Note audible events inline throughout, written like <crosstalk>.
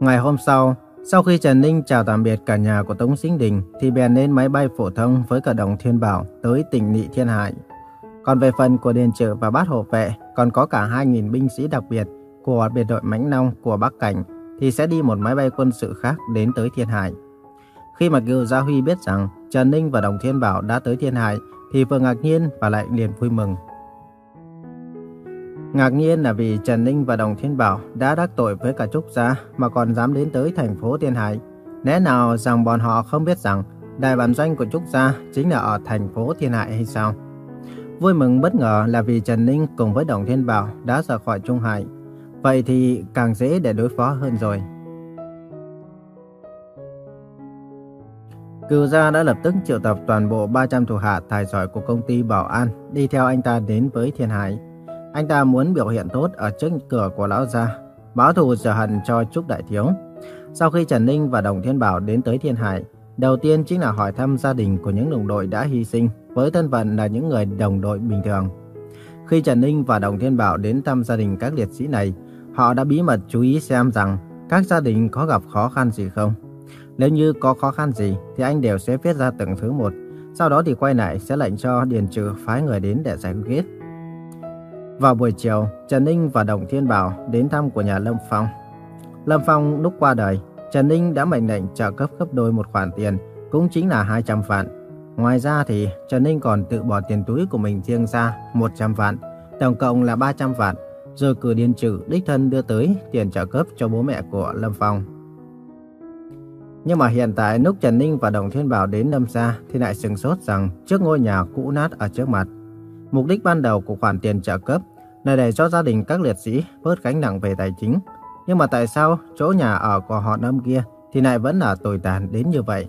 Ngày hôm sau, sau khi Trần Ninh chào tạm biệt cả nhà của Tống Sinh Đình thì bèn lên máy bay phổ thông với cả đồng Thiên Bảo tới tỉnh Nị Thiên Hải. Còn về phần của Điền Trự và Bát Hộ Vệ còn có cả 2.000 binh sĩ đặc biệt của biệt đội Mãnh Long của Bắc Cảnh thì sẽ đi một máy bay quân sự khác đến tới Thiên Hải. Khi mà Kiều Gia Huy biết rằng Trần Ninh và Đồng Thiên Bảo đã tới Thiên Hải thì vừa ngạc nhiên và lại liền vui mừng. Ngạc nhiên là vì Trần Ninh và Đồng Thiên Bảo đã đắc tội với cả Trúc Gia mà còn dám đến tới thành phố Thiên Hải. Lẽ nào rằng bọn họ không biết rằng đại bản doanh của Trúc Gia chính là ở thành phố Thiên Hải hay sao? Vui mừng bất ngờ là vì Trần Ninh cùng với Đồng Thiên Bảo đã rời khỏi Trung Hải. Vậy thì càng dễ để đối phó hơn rồi. Cửu gia đã lập tức triệu tập toàn bộ 300 thủ hạ tài giỏi của công ty Bảo An đi theo anh ta đến với Thiên Hải. Anh ta muốn biểu hiện tốt ở trước cửa của lão gia, báo thù sở hận cho Trúc Đại Thiếu. Sau khi Trần Ninh và Đồng Thiên Bảo đến tới Thiên Hải, đầu tiên chính là hỏi thăm gia đình của những đồng đội đã hy sinh với thân phận là những người đồng đội bình thường. Khi Trần Ninh và Đồng Thiên Bảo đến thăm gia đình các liệt sĩ này, họ đã bí mật chú ý xem rằng các gia đình có gặp khó khăn gì không. Nếu như có khó khăn gì thì anh đều sẽ viết ra từng thứ một, sau đó thì quay lại sẽ lệnh cho Điền Trừ phái người đến để giải quyết. Vào buổi chiều, Trần Ninh và Đồng Thiên Bảo đến thăm của nhà Lâm Phong. Lâm Phong lúc qua đời, Trần Ninh đã mệnh lệnh trợ cấp gấp đôi một khoản tiền, cũng chính là 200 vạn. Ngoài ra thì Trần Ninh còn tự bỏ tiền túi của mình riêng ra 100 vạn, tổng cộng là 300 vạn, rồi cử điền trừ đích thân đưa tới tiền trợ cấp cho bố mẹ của Lâm Phong. Nhưng mà hiện tại lúc Trần Ninh và Đồng Thiên Bảo đến Lâm Gia thì lại sừng sốt rằng trước ngôi nhà cũ nát ở trước mặt. Mục đích ban đầu của khoản tiền trợ cấp là để cho gia đình các liệt sĩ bớt gánh nặng về tài chính. Nhưng mà tại sao chỗ nhà ở của họ năm kia thì lại vẫn là tồi tàn đến như vậy?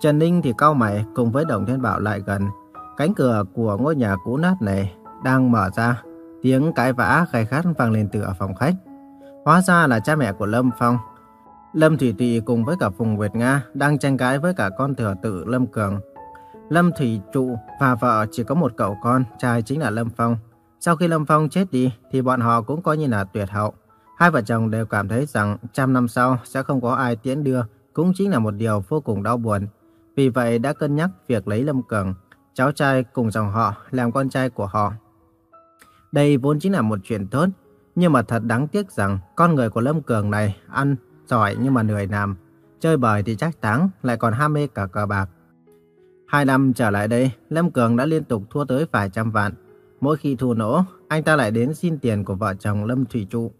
Trần Ninh thì cao mày cùng với Đồng Thiên Bảo lại gần. Cánh cửa của ngôi nhà cũ nát này đang mở ra. Tiếng cãi vã khai khát vang lên từ ở phòng khách. Hóa ra là cha mẹ của Lâm Phong. Lâm Thủy Tị cùng với cả Phùng Nguyệt Nga đang tranh cãi với cả con thừa tự Lâm Cường. Lâm Thủy Trụ và vợ chỉ có một cậu con, trai chính là Lâm Phong. Sau khi Lâm Phong chết đi thì bọn họ cũng coi như là tuyệt hậu. Hai vợ chồng đều cảm thấy rằng trăm năm sau sẽ không có ai tiễn đưa, cũng chính là một điều vô cùng đau buồn. Vì vậy đã cân nhắc việc lấy Lâm Cường, cháu trai cùng dòng họ làm con trai của họ. Đây vốn chính là một chuyện tốt, nhưng mà thật đáng tiếc rằng con người của Lâm Cường này ăn giỏi nhưng mà lười làm, chơi bời thì chắc táng, lại còn ham mê cả cờ bạc. Hai năm trở lại đây, Lâm Cường đã liên tục thua tới vài trăm vạn. Mỗi khi thua nổ, anh ta lại đến xin tiền của vợ chồng Lâm Thủy Trụ.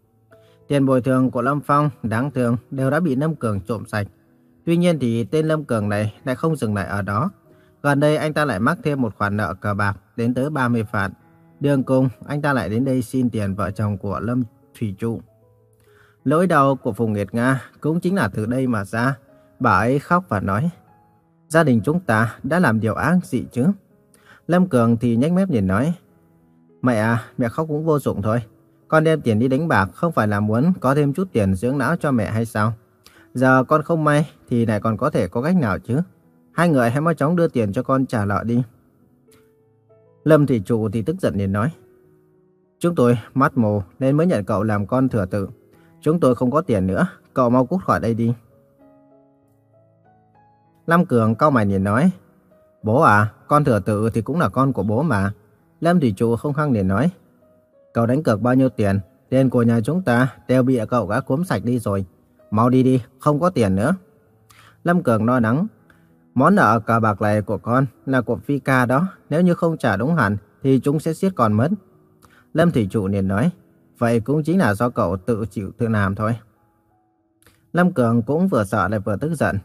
Tiền bồi thường của Lâm Phong, đáng thương, đều đã bị Lâm Cường trộm sạch. Tuy nhiên thì tên Lâm Cường này lại không dừng lại ở đó. Gần đây anh ta lại mắc thêm một khoản nợ cờ bạc đến tới 30 vạn. Đường cùng, anh ta lại đến đây xin tiền vợ chồng của Lâm Thủy Trụ. Lỗi đầu của Phùng Nghiệt Nga cũng chính là từ đây mà ra. Bà ấy khóc và nói, gia đình chúng ta đã làm điều ác gì chứ? Lâm Cường thì nhếch mép nhìn nói, mẹ à, mẹ khóc cũng vô dụng thôi. Con đem tiền đi đánh bạc không phải là muốn có thêm chút tiền dưỡng não cho mẹ hay sao? Giờ con không may thì lại còn có thể có cách nào chứ? Hai người hãy mau chóng đưa tiền cho con trả nợ đi. Lâm Thị Trụ thì tức giận liền nói. Chúng tôi mắt mù nên mới nhận cậu làm con thừa tự. Chúng tôi không có tiền nữa, cậu mau cút khỏi đây đi. Lâm Cường cau mày nhìn nói. Bố à, con thừa tự thì cũng là con của bố mà. Lâm Thủy Trụ không khăng liền nói. Cậu đánh cược bao nhiêu tiền, tiền của nhà chúng ta đều bị cậu đã cuốn sạch đi rồi. Mau đi đi, không có tiền nữa. Lâm Cường lo lắng. Món nợ cờ bạc này của con là của Phi Ca đó. Nếu như không trả đúng hạn thì chúng sẽ siết còn mất. Lâm Thủy Trụ liền nói. Vậy cũng chính là do cậu tự chịu tự làm thôi. Lâm Cường cũng vừa sợ lại vừa tức giận.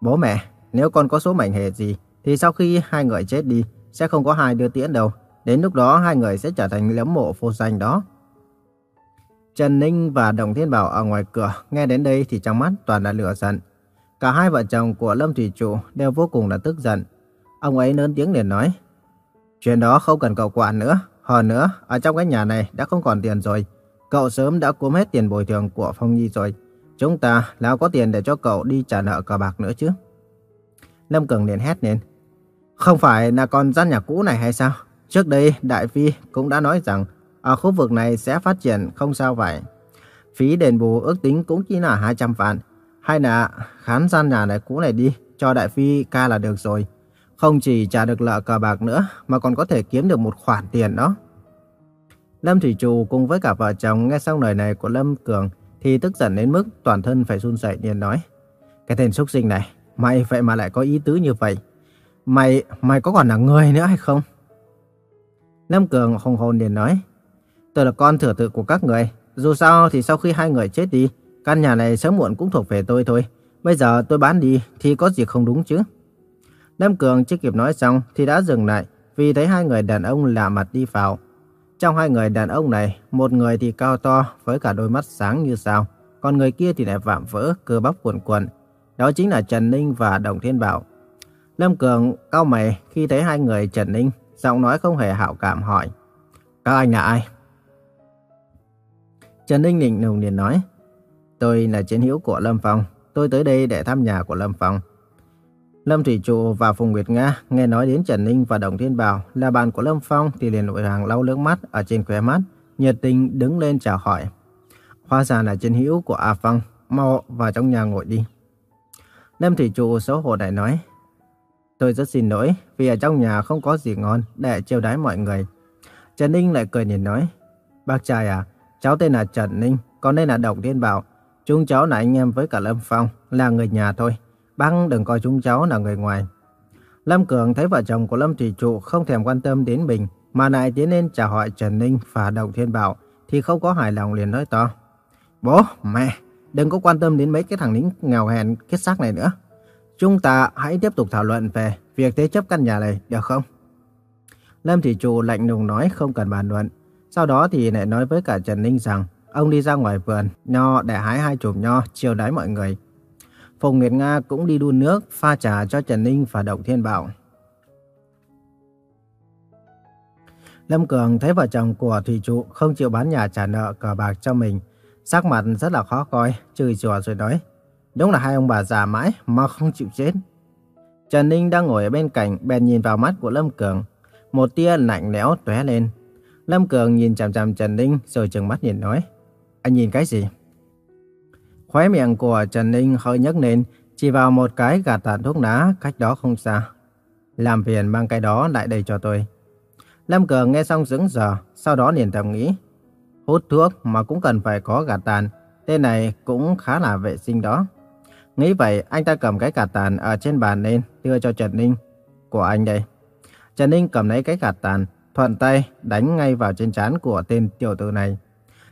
Bố mẹ, nếu con có số mệnh hệ gì thì sau khi hai người chết đi sẽ không có hai đưa tiễn đâu. Đến lúc đó hai người sẽ trở thành lấm mộ vô danh đó. Trần Ninh và Đồng Thiên Bảo ở ngoài cửa nghe đến đây thì trong mắt toàn là lửa giận. Cả hai vợ chồng của Lâm Thủy Trụ đều vô cùng là tức giận. Ông ấy lớn tiếng liền nói. Chuyện đó không cần cậu quản nữa. Hơn nữa, ở trong cái nhà này đã không còn tiền rồi. Cậu sớm đã cuốn hết tiền bồi thường của Phong Nhi rồi. Chúng ta nào có tiền để cho cậu đi trả nợ cờ bạc nữa chứ. Lâm Cường liền hét lên. Không phải là con gian nhà cũ này hay sao? Trước đây Đại Phi cũng đã nói rằng ở khu vực này sẽ phát triển không sao vậy. Phí đền bù ước tính cũng chỉ là 200 vạn. Hay là khán gian nhà này cũ này đi, cho đại phi ca là được rồi. Không chỉ trả được nợ cờ bạc nữa, mà còn có thể kiếm được một khoản tiền đó. Lâm Thủy Trù cùng với cả vợ chồng nghe xong lời này của Lâm Cường thì tức giận đến mức toàn thân phải run rẩy liền nói. Cái tên xúc sinh này, mày vậy mà lại có ý tứ như vậy. Mày, mày có còn là người nữa hay không? Lâm Cường hùng hồn liền nói. Tôi là con thừa tự của các người. Dù sao thì sau khi hai người chết đi, căn nhà này sớm muộn cũng thuộc về tôi thôi. Bây giờ tôi bán đi thì có gì không đúng chứ? Lâm Cường chưa kịp nói xong thì đã dừng lại vì thấy hai người đàn ông lạ mặt đi vào. Trong hai người đàn ông này, một người thì cao to với cả đôi mắt sáng như sao, còn người kia thì lại vạm vỡ, cơ bắp cuồn cuộn. Đó chính là Trần Ninh và Đồng Thiên Bảo. Lâm Cường cao mày khi thấy hai người Trần Ninh, giọng nói không hề hảo cảm hỏi. Các anh là ai? Trần Ninh định nồng liền nói. Tôi là chiến hữu của Lâm Phong. Tôi tới đây để thăm nhà của Lâm Phong. Lâm Thủy Trụ và Phùng Nguyệt Nga nghe nói đến Trần Ninh và Đồng Thiên Bảo là bạn của Lâm Phong thì liền vội hàng lau nước mắt ở trên khóe mắt, nhiệt tình đứng lên chào hỏi. Hóa ra là chiến hữu của A Phong, mau vào trong nhà ngồi đi. Lâm Thủy Trụ xấu hổ lại nói, tôi rất xin lỗi vì ở trong nhà không có gì ngon để chiêu đái mọi người. Trần Ninh lại cười nhìn nói, bác trai à, cháu tên là Trần Ninh, còn đây là Đồng Thiên Bảo. Chúng cháu là anh em với cả Lâm Phong, là người nhà thôi băng đừng coi chúng cháu là người ngoài. Lâm Cường thấy vợ chồng của Lâm Thủy Trụ không thèm quan tâm đến mình, mà lại tiến lên chào hỏi Trần Ninh và Đồng Thiên Bảo, thì không có hài lòng liền nói to. Bố, mẹ, đừng có quan tâm đến mấy cái thằng lính nghèo hèn kết xác này nữa. Chúng ta hãy tiếp tục thảo luận về việc thế chấp căn nhà này, được không? Lâm thị Trụ lạnh lùng nói không cần bàn luận. Sau đó thì lại nói với cả Trần Ninh rằng ông đi ra ngoài vườn, nho để hái hai chùm nho, chiều đái mọi người. Phùng Nguyệt Nga cũng đi đun nước, pha trà cho Trần Ninh và Động Thiên Bảo. Lâm Cường thấy vợ chồng của Thủy Trụ không chịu bán nhà trả nợ cờ bạc cho mình. Sắc mặt rất là khó coi, chửi rủa rồi nói. Đúng là hai ông bà già mãi mà không chịu chết. Trần Ninh đang ngồi ở bên cạnh, bèn nhìn vào mắt của Lâm Cường. Một tia lạnh lẽo tóe lên. Lâm Cường nhìn chằm chằm Trần Ninh rồi trừng mắt nhìn nói. Anh nhìn cái gì? Khóe miệng của Trần Ninh hơi nhấc lên, chỉ vào một cái gạt tàn thuốc lá cách đó không xa. Làm phiền mang cái đó lại đây cho tôi. Lâm Cường nghe xong sững sờ, sau đó liền thầm nghĩ. Hút thuốc mà cũng cần phải có gạt tàn, tên này cũng khá là vệ sinh đó. Nghĩ vậy, anh ta cầm cái gạt tàn ở trên bàn lên, đưa cho Trần Ninh. Của anh đây. Trần Ninh cầm lấy cái gạt tàn, thuận tay đánh ngay vào trên trán của tên tiểu tử này.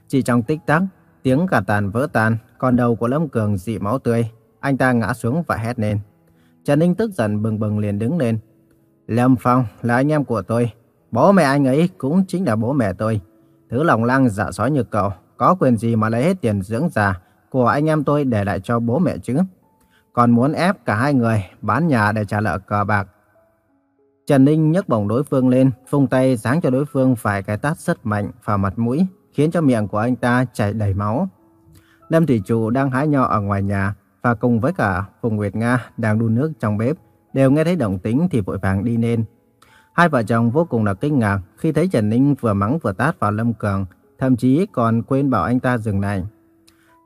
Chỉ trong tích tắc, tiếng gạt tàn vỡ tan, còn đầu của Lâm Cường dị máu tươi. Anh ta ngã xuống và hét lên. Trần Ninh tức giận bừng bừng liền đứng lên. Lâm Phong là anh em của tôi. Bố mẹ anh ấy cũng chính là bố mẹ tôi. Thứ lòng lăng dạ sói như cậu, có quyền gì mà lấy hết tiền dưỡng già của anh em tôi để lại cho bố mẹ chứ? Còn muốn ép cả hai người bán nhà để trả nợ cờ bạc. Trần Ninh nhấc bổng đối phương lên, phung tay giáng cho đối phương phải cái tát rất mạnh vào mặt mũi, khiến cho miệng của anh ta chảy đầy máu. Lâm Thủy Trụ đang hái nho ở ngoài nhà và cùng với cả Phùng Nguyệt Nga đang đun nước trong bếp, đều nghe thấy động tĩnh thì vội vàng đi lên. Hai vợ chồng vô cùng là kinh ngạc khi thấy Trần Ninh vừa mắng vừa tát vào Lâm Cường, thậm chí còn quên bảo anh ta dừng lại.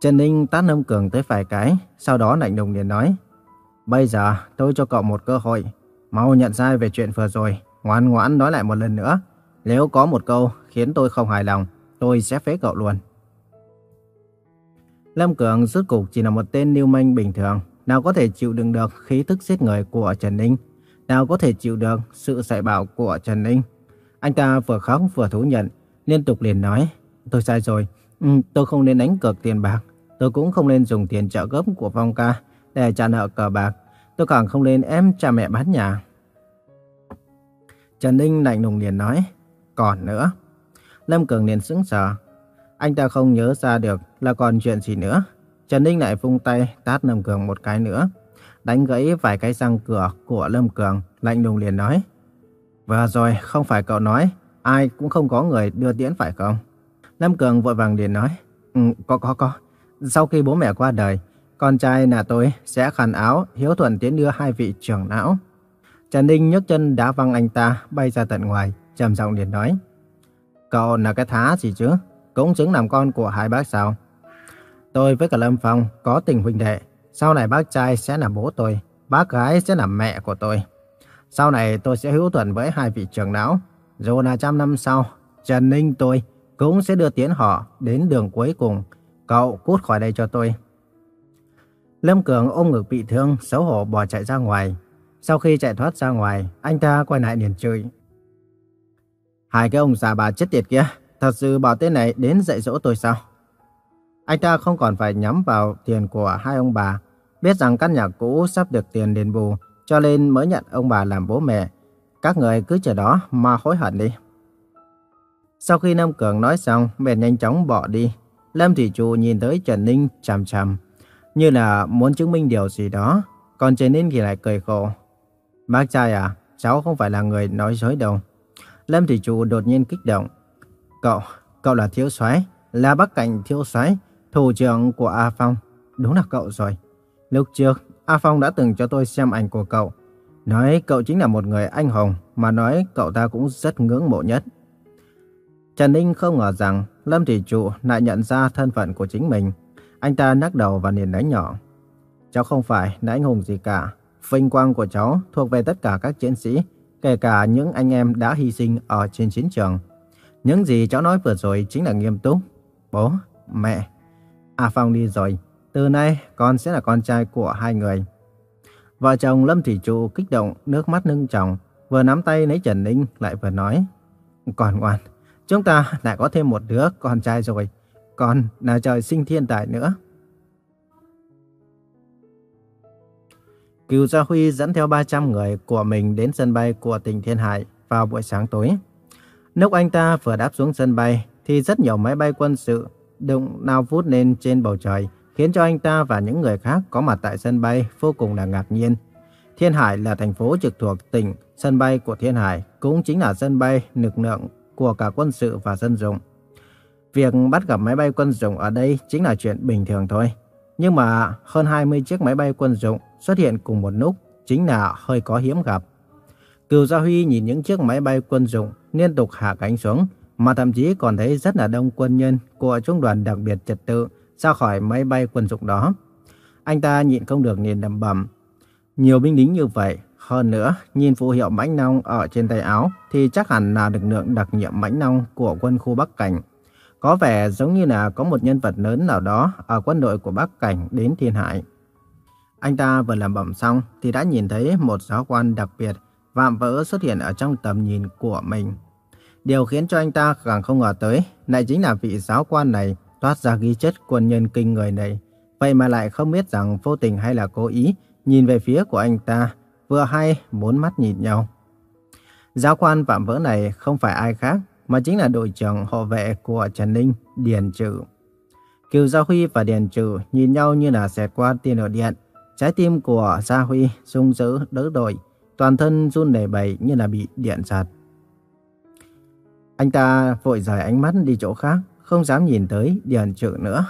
Trần Ninh tát Lâm Cường tới vài cái, sau đó lạnh lùng liền nói: "Bây giờ tôi cho cậu một cơ hội, mau nhận sai về chuyện vừa rồi, ngoan ngoãn nói lại một lần nữa. Nếu có một câu khiến tôi không hài lòng, tôi sẽ phế cậu luôn." Lâm Cường rốt cục chỉ là một tên lưu manh bình thường, nào có thể chịu đựng được khí thức giết người của Trần Ninh, nào có thể chịu được sự dạy bảo của Trần Ninh. Anh ta vừa khóc vừa thú nhận, liên tục liền nói, tôi sai rồi, ừ, tôi không nên đánh cược tiền bạc, tôi cũng không nên dùng tiền trợ cấp của Phong ca để trả nợ cờ bạc, tôi càng không nên em cha mẹ bán nhà. Trần Ninh lạnh lùng liền nói, còn nữa. Lâm Cường liền sững sờ, anh ta không nhớ ra được là còn chuyện gì nữa. Trần Ninh lại vung tay tát Lâm Cường một cái nữa. Đánh gãy vài cái răng cửa của Lâm Cường, lạnh lùng liền nói. Vừa rồi, không phải cậu nói, ai cũng không có người đưa tiễn phải không? Lâm Cường vội vàng liền nói. Ừ, có, có, có. Sau khi bố mẹ qua đời, con trai là tôi sẽ khăn áo hiếu thuận tiến đưa hai vị trưởng não. Trần Ninh nhấc chân đá văng anh ta bay ra tận ngoài, trầm giọng liền nói. Cậu là cái thá gì chứ? Cũng chứng làm con của hai bác sao? Tôi với cả Lâm Phong có tình huynh đệ. Sau này bác trai sẽ là bố tôi, bác gái sẽ là mẹ của tôi. Sau này tôi sẽ hữu thuận với hai vị trưởng lão. Dù là trăm năm sau, Trần Ninh tôi cũng sẽ đưa tiến họ đến đường cuối cùng. Cậu cút khỏi đây cho tôi. Lâm Cường ôm ngực bị thương, xấu hổ bỏ chạy ra ngoài. Sau khi chạy thoát ra ngoài, anh ta quay lại liền chửi. Hai cái ông già bà chết tiệt kia, thật sự bảo tên này đến dạy dỗ tôi sao? Anh ta không còn phải nhắm vào tiền của hai ông bà, biết rằng căn nhà cũ sắp được tiền đền bù, cho nên mới nhận ông bà làm bố mẹ. Các người cứ chờ đó mà hối hận đi. Sau khi Nam Cường nói xong, bèn nhanh chóng bỏ đi. Lâm Thủy Trụ nhìn tới Trần Ninh chằm chằm, như là muốn chứng minh điều gì đó. Còn Trần Ninh thì lại cười khổ. Bác trai à, cháu không phải là người nói dối đâu. Lâm Thủy Trụ đột nhiên kích động. Cậu, cậu là thiếu soái, là bắc cảnh thiếu soái, thủ trưởng của A Phong. Đúng là cậu rồi. Lúc trước, A Phong đã từng cho tôi xem ảnh của cậu. Nói cậu chính là một người anh hùng, mà nói cậu ta cũng rất ngưỡng mộ nhất. Trần Ninh không ngờ rằng Lâm Thủy Trụ lại nhận ra thân phận của chính mình. Anh ta nắc đầu và liền nói nhỏ. Cháu không phải là anh hùng gì cả. Vinh quang của cháu thuộc về tất cả các chiến sĩ, kể cả những anh em đã hy sinh ở trên chiến trường. Những gì cháu nói vừa rồi chính là nghiêm túc. Bố, mẹ, A Phong đi rồi. Từ nay con sẽ là con trai của hai người. Vợ chồng Lâm Thủy Trụ kích động, nước mắt nâng tròng, vừa nắm tay lấy Trần Ninh lại vừa nói. Còn ngoan, chúng ta lại có thêm một đứa con trai rồi. Còn là trời sinh thiên tài nữa. Cửu Gia Huy dẫn theo 300 người của mình đến sân bay của tỉnh Thiên Hải vào buổi sáng tối. Lúc anh ta vừa đáp xuống sân bay thì rất nhiều máy bay quân sự đụng nào vút lên trên bầu trời khiến cho anh ta và những người khác có mặt tại sân bay vô cùng là ngạc nhiên. Thiên Hải là thành phố trực thuộc tỉnh, sân bay của Thiên Hải cũng chính là sân bay lực lượng của cả quân sự và dân dụng. Việc bắt gặp máy bay quân dụng ở đây chính là chuyện bình thường thôi. Nhưng mà hơn 20 chiếc máy bay quân dụng xuất hiện cùng một lúc chính là hơi có hiếm gặp. Cửu Gia Huy nhìn những chiếc máy bay quân dụng liên tục hạ cánh xuống, mà thậm chí còn thấy rất là đông quân nhân của trung đoàn đặc biệt trật tự ra khỏi máy bay quân dụng đó. Anh ta nhịn không được nhìn đầm bầm. Nhiều binh lính như vậy, hơn nữa, nhìn phù hiệu mãnh nông ở trên tay áo thì chắc hẳn là lực lượng đặc nhiệm mãnh nông của quân khu Bắc Cảnh. Có vẻ giống như là có một nhân vật lớn nào đó ở quân đội của Bắc Cảnh đến Thiên Hải. Anh ta vừa làm bẩm xong thì đã nhìn thấy một giáo quan đặc biệt vạm vỡ xuất hiện ở trong tầm nhìn của mình. Điều khiến cho anh ta càng không ngờ tới lại chính là vị giáo quan này toát ra khí chất quân nhân kinh người này. Vậy mà lại không biết rằng vô tình hay là cố ý nhìn về phía của anh ta, vừa hay bốn mắt nhìn nhau. Giáo quan vạm vỡ này không phải ai khác mà chính là đội trưởng hộ vệ của Trần Ninh, Điền Trừ. Kiều Gia Huy và Điền Trừ nhìn nhau như là xẹt qua tiên lửa điện. Trái tim của Gia Huy rung dữ đỡ đổi, toàn thân run lẩy bẩy như là bị điện giật. Anh ta vội rời ánh mắt đi chỗ khác, không dám nhìn tới Điền Trự nữa.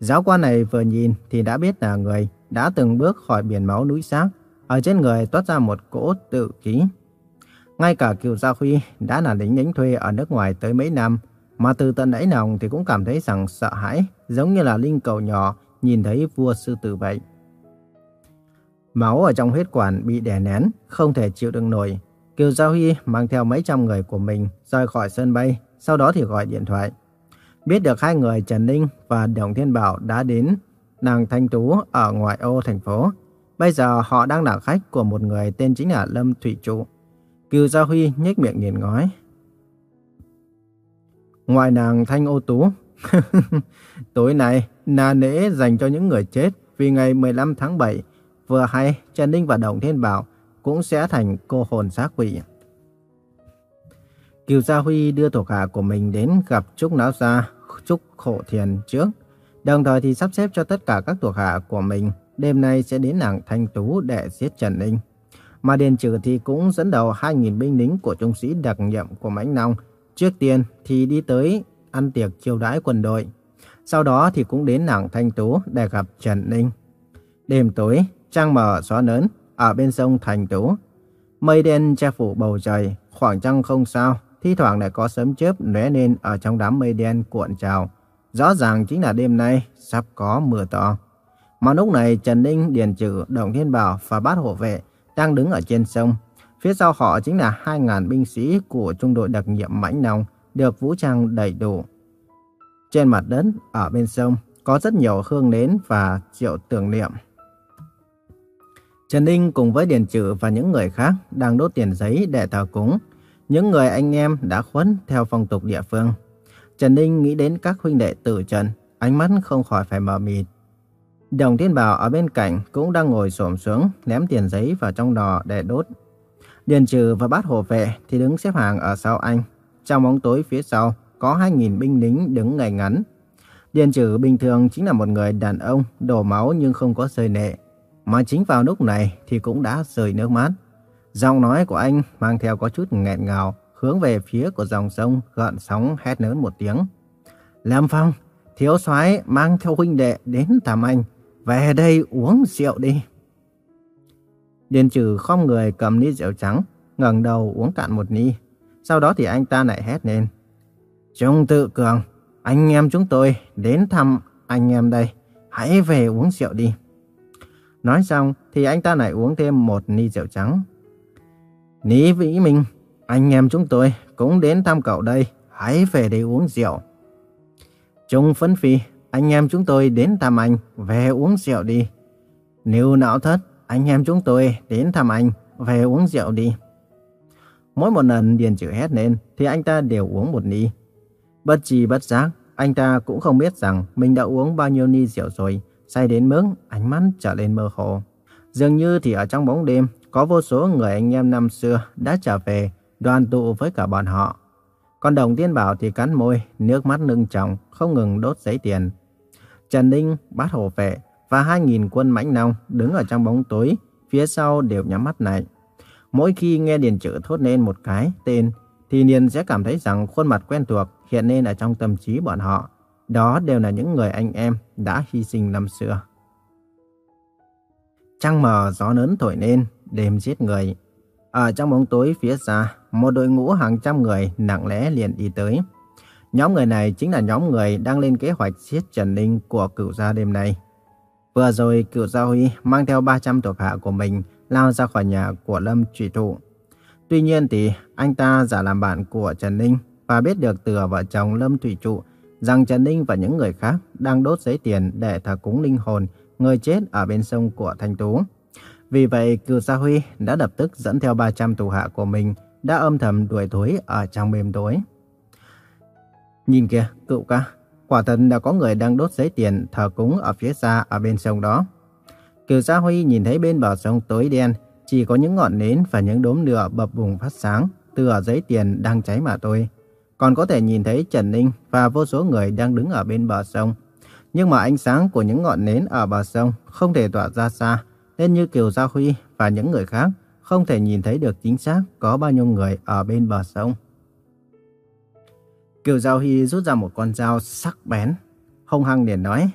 Giáo quan này vừa nhìn thì đã biết là người đã từng bước khỏi biển máu núi xác, ở trên người toát ra một cỗ tự ký. Ngay cả Kiều Gia Huy đã là lính đánh thuê ở nước ngoài tới mấy năm, mà từ tận ấy lòng thì cũng cảm thấy rằng sợ hãi, giống như là linh cầu nhỏ nhìn thấy vua sư tử vậy. Máu ở trong huyết quản bị đè nén, không thể chịu đựng nổi. Kiều Giao Huy mang theo mấy trăm người của mình rời khỏi sân bay, sau đó thì gọi điện thoại. Biết được hai người Trần Ninh và Đồng Thiên Bảo đã đến nàng Thanh Tú ở ngoại ô thành phố. Bây giờ họ đang là khách của một người tên chính là Lâm Thủy Trụ. Kiều Gia Huy nhếch miệng nhìn ngói. Ngoài nàng Thanh Ô Tú, <laughs> tối nay là lễ dành cho những người chết vì ngày 15 tháng 7 vừa hay Trần Ninh và Đồng Thiên Bảo cũng sẽ thành cô hồn xác quỷ. Kiều Gia Huy đưa thuộc hạ của mình đến gặp Trúc Náo Gia, Trúc Khổ Thiền trước. Đồng thời thì sắp xếp cho tất cả các thuộc hạ của mình đêm nay sẽ đến nàng Thanh Tú để giết Trần Ninh. Mà Điền Trừ thì cũng dẫn đầu 2.000 binh lính của trung sĩ đặc nhiệm của Mãnh Nông. Trước tiên thì đi tới ăn tiệc chiêu đãi quân đội. Sau đó thì cũng đến nàng Thanh Tú để gặp Trần Ninh. Đêm tối, trăng mờ xóa lớn ở bên sông Thành Tú. Mây đen che phủ bầu trời, khoảng trăng không sao thi thoảng lại có sấm chớp lóe lên ở trong đám mây đen cuộn trào. Rõ ràng chính là đêm nay sắp có mưa to. Mà lúc này Trần Ninh, Điền Trừ, Đồng Thiên Bảo và bát hộ vệ đang đứng ở trên sông. Phía sau họ chính là 2.000 binh sĩ của trung đội đặc nhiệm Mãnh Nông được vũ trang đầy đủ. Trên mặt đất, ở bên sông, có rất nhiều hương nến và triệu tưởng niệm. Trần Ninh cùng với Điền Trừ và những người khác đang đốt tiền giấy để thờ cúng. Những người anh em đã khuấn theo phong tục địa phương. Trần Ninh nghĩ đến các huynh đệ tử Trần, ánh mắt không khỏi phải mờ mịt. Đồng Thiên Bảo ở bên cạnh cũng đang ngồi xổm xuống ném tiền giấy vào trong đò để đốt. Điền Trừ và bát hộ vệ thì đứng xếp hàng ở sau anh. Trong bóng tối phía sau có 2.000 binh lính đứng ngay ngắn. Điền Trừ bình thường chính là một người đàn ông đổ máu nhưng không có rơi nệ. Mà chính vào lúc này thì cũng đã rơi nước mắt. Giọng nói của anh mang theo có chút nghẹn ngào, hướng về phía của dòng sông gợn sóng hét lớn một tiếng. Lâm Phong, thiếu soái mang theo huynh đệ đến thăm anh, về đây uống rượu đi. Điền trừ không người cầm ly rượu trắng, ngẩng đầu uống cạn một ly. Sau đó thì anh ta lại hét lên. Trung tự cường, anh em chúng tôi đến thăm anh em đây, hãy về uống rượu đi. Nói xong thì anh ta lại uống thêm một ly rượu trắng. Ní Vĩ Minh, anh em chúng tôi cũng đến thăm cậu đây, hãy về đây uống rượu. Trung Phấn Phi, anh em chúng tôi đến thăm anh, về uống rượu đi. Nếu não thất, anh em chúng tôi đến thăm anh, về uống rượu đi. Mỗi một lần Điền chữ hét lên thì anh ta đều uống một ly. Bất trì bất giác, anh ta cũng không biết rằng mình đã uống bao nhiêu ly rượu rồi, say đến mức ánh mắt trở lên mơ hồ. Dường như thì ở trong bóng đêm, có vô số người anh em năm xưa đã trở về đoàn tụ với cả bọn họ. Còn Đồng Tiên Bảo thì cắn môi, nước mắt nưng tròng, không ngừng đốt giấy tiền. Trần Ninh, Bát hồ Vệ và 2.000 quân mãnh nông đứng ở trong bóng tối, phía sau đều nhắm mắt lại. Mỗi khi nghe Điền chữ thốt lên một cái tên, thì Niên sẽ cảm thấy rằng khuôn mặt quen thuộc hiện lên ở trong tâm trí bọn họ. Đó đều là những người anh em đã hy sinh năm xưa. Trăng mờ gió lớn thổi lên, đêm giết người. Ở trong bóng tối phía xa, một đội ngũ hàng trăm người nặng lẽ liền đi tới. Nhóm người này chính là nhóm người đang lên kế hoạch giết Trần Ninh của cựu gia đêm nay. Vừa rồi, cựu gia Huy mang theo 300 thuộc hạ của mình lao ra khỏi nhà của Lâm Trụy Thụ. Tuy nhiên thì anh ta giả làm bạn của Trần Ninh và biết được từ vợ chồng Lâm Thủy Trụ rằng Trần Ninh và những người khác đang đốt giấy tiền để thờ cúng linh hồn người chết ở bên sông của Thanh Tú. Vì vậy, cựu Gia Huy đã lập tức dẫn theo 300 tù hạ của mình đã âm thầm đuổi thối ở trong đêm tối. Nhìn kìa, cựu ca, quả thật đã có người đang đốt giấy tiền thờ cúng ở phía xa ở bên sông đó. Cựu Gia Huy nhìn thấy bên bờ sông tối đen, chỉ có những ngọn nến và những đốm lửa bập bùng phát sáng từ ở giấy tiền đang cháy mà thôi. Còn có thể nhìn thấy Trần Ninh và vô số người đang đứng ở bên bờ sông. Nhưng mà ánh sáng của những ngọn nến ở bờ sông không thể tỏa ra xa, nên như Kiều Gia Huy và những người khác không thể nhìn thấy được chính xác có bao nhiêu người ở bên bờ sông. Kiều Giao Huy rút ra một con dao sắc bén, hung hăng liền nói.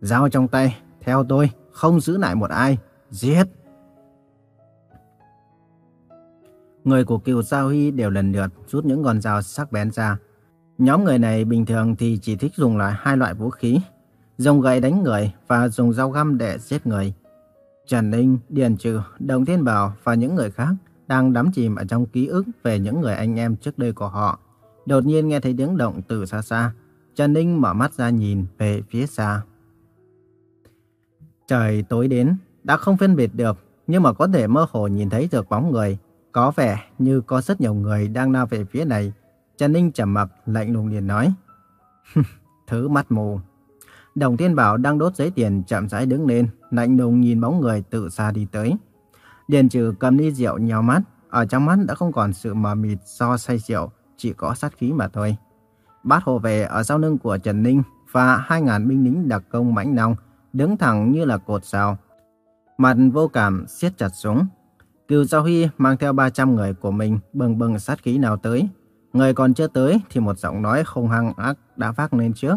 Dao trong tay, theo tôi, không giữ lại một ai, giết. Người của Kiều Giao Huy đều lần lượt rút những con dao sắc bén ra. Nhóm người này bình thường thì chỉ thích dùng lại hai loại vũ khí, dùng gậy đánh người và dùng dao găm để giết người. Trần Ninh, Điền Trừ, Đồng Thiên Bảo và những người khác đang đắm chìm ở trong ký ức về những người anh em trước đây của họ. Đột nhiên nghe thấy tiếng động từ xa xa. Trần Ninh mở mắt ra nhìn về phía xa. Trời tối đến, đã không phân biệt được, nhưng mà có thể mơ hồ nhìn thấy được bóng người. Có vẻ như có rất nhiều người đang lao về phía này. Trần Ninh trầm mặc lạnh lùng liền nói. <laughs> Thứ mắt mù. Đồng Thiên Bảo đang đốt giấy tiền chậm rãi đứng lên, lạnh lùng nhìn bóng người từ xa đi tới. Điền Trừ cầm ly rượu nhào mắt, ở trong mắt đã không còn sự mờ mịt do say rượu, chỉ có sát khí mà thôi. Bát hộ vệ ở sau lưng của Trần Ninh và 2.000 binh lính đặc công mãnh long đứng thẳng như là cột sao. Mặt vô cảm siết chặt súng. Cửu Giao Huy mang theo 300 người của mình bừng bừng sát khí nào tới. Người còn chưa tới thì một giọng nói không hăng ác đã phát lên trước.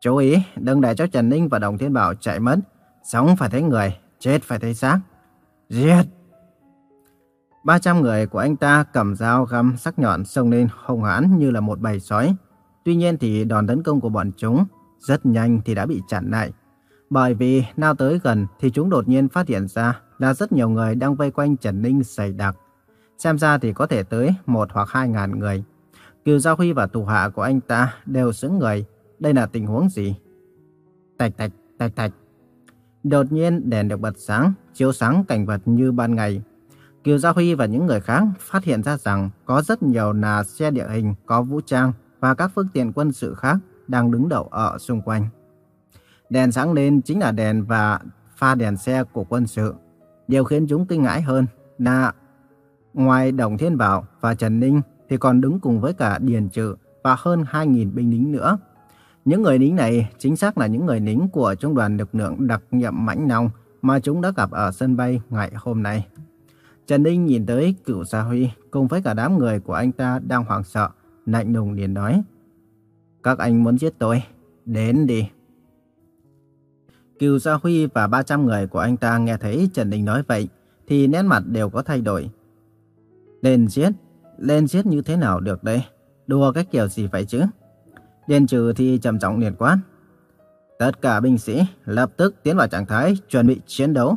Chú ý, đừng để cho Trần Ninh và Đồng Thiên Bảo chạy mất. Sống phải thấy người, chết phải thấy xác. Giết! 300 người của anh ta cầm dao găm sắc nhọn xông lên hung hãn như là một bầy sói. Tuy nhiên thì đòn tấn công của bọn chúng rất nhanh thì đã bị chặn lại. Bởi vì nào tới gần thì chúng đột nhiên phát hiện ra là rất nhiều người đang vây quanh Trần Ninh dày đặc. Xem ra thì có thể tới một hoặc hai ngàn người. Kiều Giao Huy và thủ hạ của anh ta đều xứng người. Đây là tình huống gì? Tạch tạch, tạch tạch. Đột nhiên đèn được bật sáng, chiếu sáng cảnh vật như ban ngày. Kiều Gia Huy và những người khác phát hiện ra rằng có rất nhiều là xe địa hình có vũ trang và các phương tiện quân sự khác đang đứng đậu ở xung quanh. Đèn sáng lên chính là đèn và pha đèn xe của quân sự. Điều khiến chúng kinh ngãi hơn là ngoài Đồng Thiên Bảo và Trần Ninh thì còn đứng cùng với cả Điền Trự và hơn 2.000 binh lính nữa. Những người lính này chính xác là những người lính của trung đoàn lực lượng đặc nhiệm Mãnh Nông mà chúng đã gặp ở sân bay ngày hôm nay. Trần Ninh nhìn tới cựu Sa Huy cùng với cả đám người của anh ta đang hoảng sợ, lạnh lùng liền nói. Các anh muốn giết tôi, đến đi. Cựu Gia Huy và 300 người của anh ta nghe thấy Trần Đình nói vậy, thì nét mặt đều có thay đổi. Lên giết, lên giết như thế nào được đây? Đùa cái kiểu gì vậy chứ? Điền trừ thì trầm trọng liền quát. Tất cả binh sĩ lập tức tiến vào trạng thái chuẩn bị chiến đấu.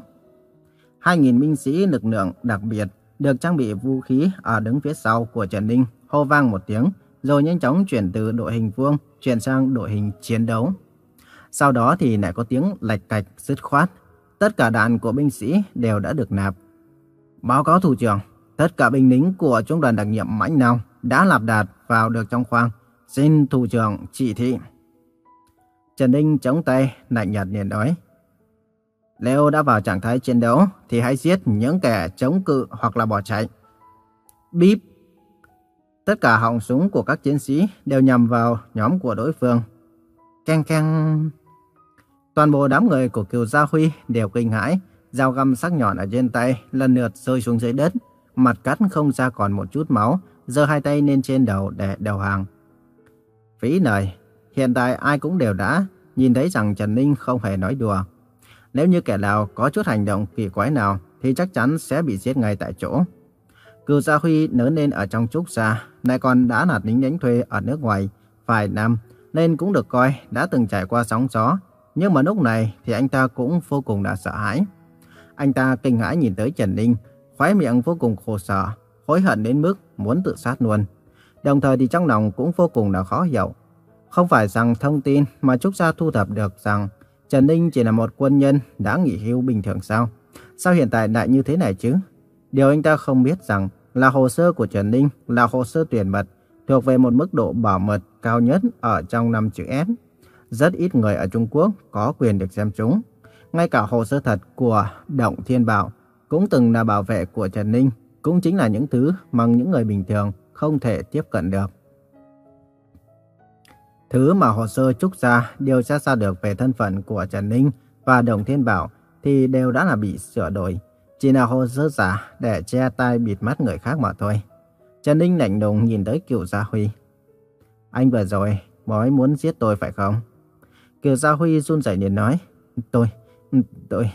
2.000 binh sĩ lực lượng đặc biệt được trang bị vũ khí ở đứng phía sau của Trần Ninh hô vang một tiếng, rồi nhanh chóng chuyển từ đội hình vuông chuyển sang đội hình chiến đấu. Sau đó thì lại có tiếng lạch cạch dứt khoát. Tất cả đạn của binh sĩ đều đã được nạp. Báo cáo thủ trưởng, tất cả binh lính của trung đoàn đặc nhiệm Mãnh Nào đã lạp đạt vào được trong khoang. Xin thủ trưởng chỉ thị. Trần Ninh chống tay, lạnh nhạt liền nói. Nếu đã vào trạng thái chiến đấu thì hãy giết những kẻ chống cự hoặc là bỏ chạy. Bíp. Tất cả họng súng của các chiến sĩ đều nhằm vào nhóm của đối phương. Keng keng. Toàn bộ đám người của Kiều Gia Huy đều kinh hãi, dao găm sắc nhọn ở trên tay lần lượt rơi xuống dưới đất, mặt cắt không ra còn một chút máu, giơ hai tay lên trên đầu để đầu hàng. Phí lời, hiện tại ai cũng đều đã nhìn thấy rằng Trần Ninh không hề nói đùa. Nếu như kẻ nào có chút hành động kỳ quái nào thì chắc chắn sẽ bị giết ngay tại chỗ. Cửu Gia Huy lớn lên ở trong trúc gia, nay còn đã là lính đánh thuê ở nước ngoài, vài năm, nên cũng được coi đã từng trải qua sóng gió. Nhưng mà lúc này thì anh ta cũng vô cùng đã sợ hãi. Anh ta kinh hãi nhìn tới Trần Ninh, khóe miệng vô cùng khổ sở, hối hận đến mức muốn tự sát luôn. Đồng thời thì trong lòng cũng vô cùng là khó hiểu. Không phải rằng thông tin mà Trúc Gia thu thập được rằng Trần Ninh chỉ là một quân nhân đã nghỉ hưu bình thường sao? Sao hiện tại lại như thế này chứ? Điều anh ta không biết rằng là hồ sơ của Trần Ninh là hồ sơ tuyển mật thuộc về một mức độ bảo mật cao nhất ở trong năm chữ S. Rất ít người ở Trung Quốc có quyền được xem chúng. Ngay cả hồ sơ thật của Động Thiên Bảo cũng từng là bảo vệ của Trần Ninh, cũng chính là những thứ mà những người bình thường không thể tiếp cận được. Thứ mà hồ sơ trúc ra điều tra ra được về thân phận của Trần Ninh và Đồng Thiên Bảo thì đều đã là bị sửa đổi. Chỉ là hồ sơ giả để che tai bịt mắt người khác mà thôi. Trần Ninh lạnh lùng nhìn tới Cựu Gia Huy. Anh vừa rồi bói muốn giết tôi phải không? Kiều Gia Huy run rẩy liền nói. Tôi, tôi...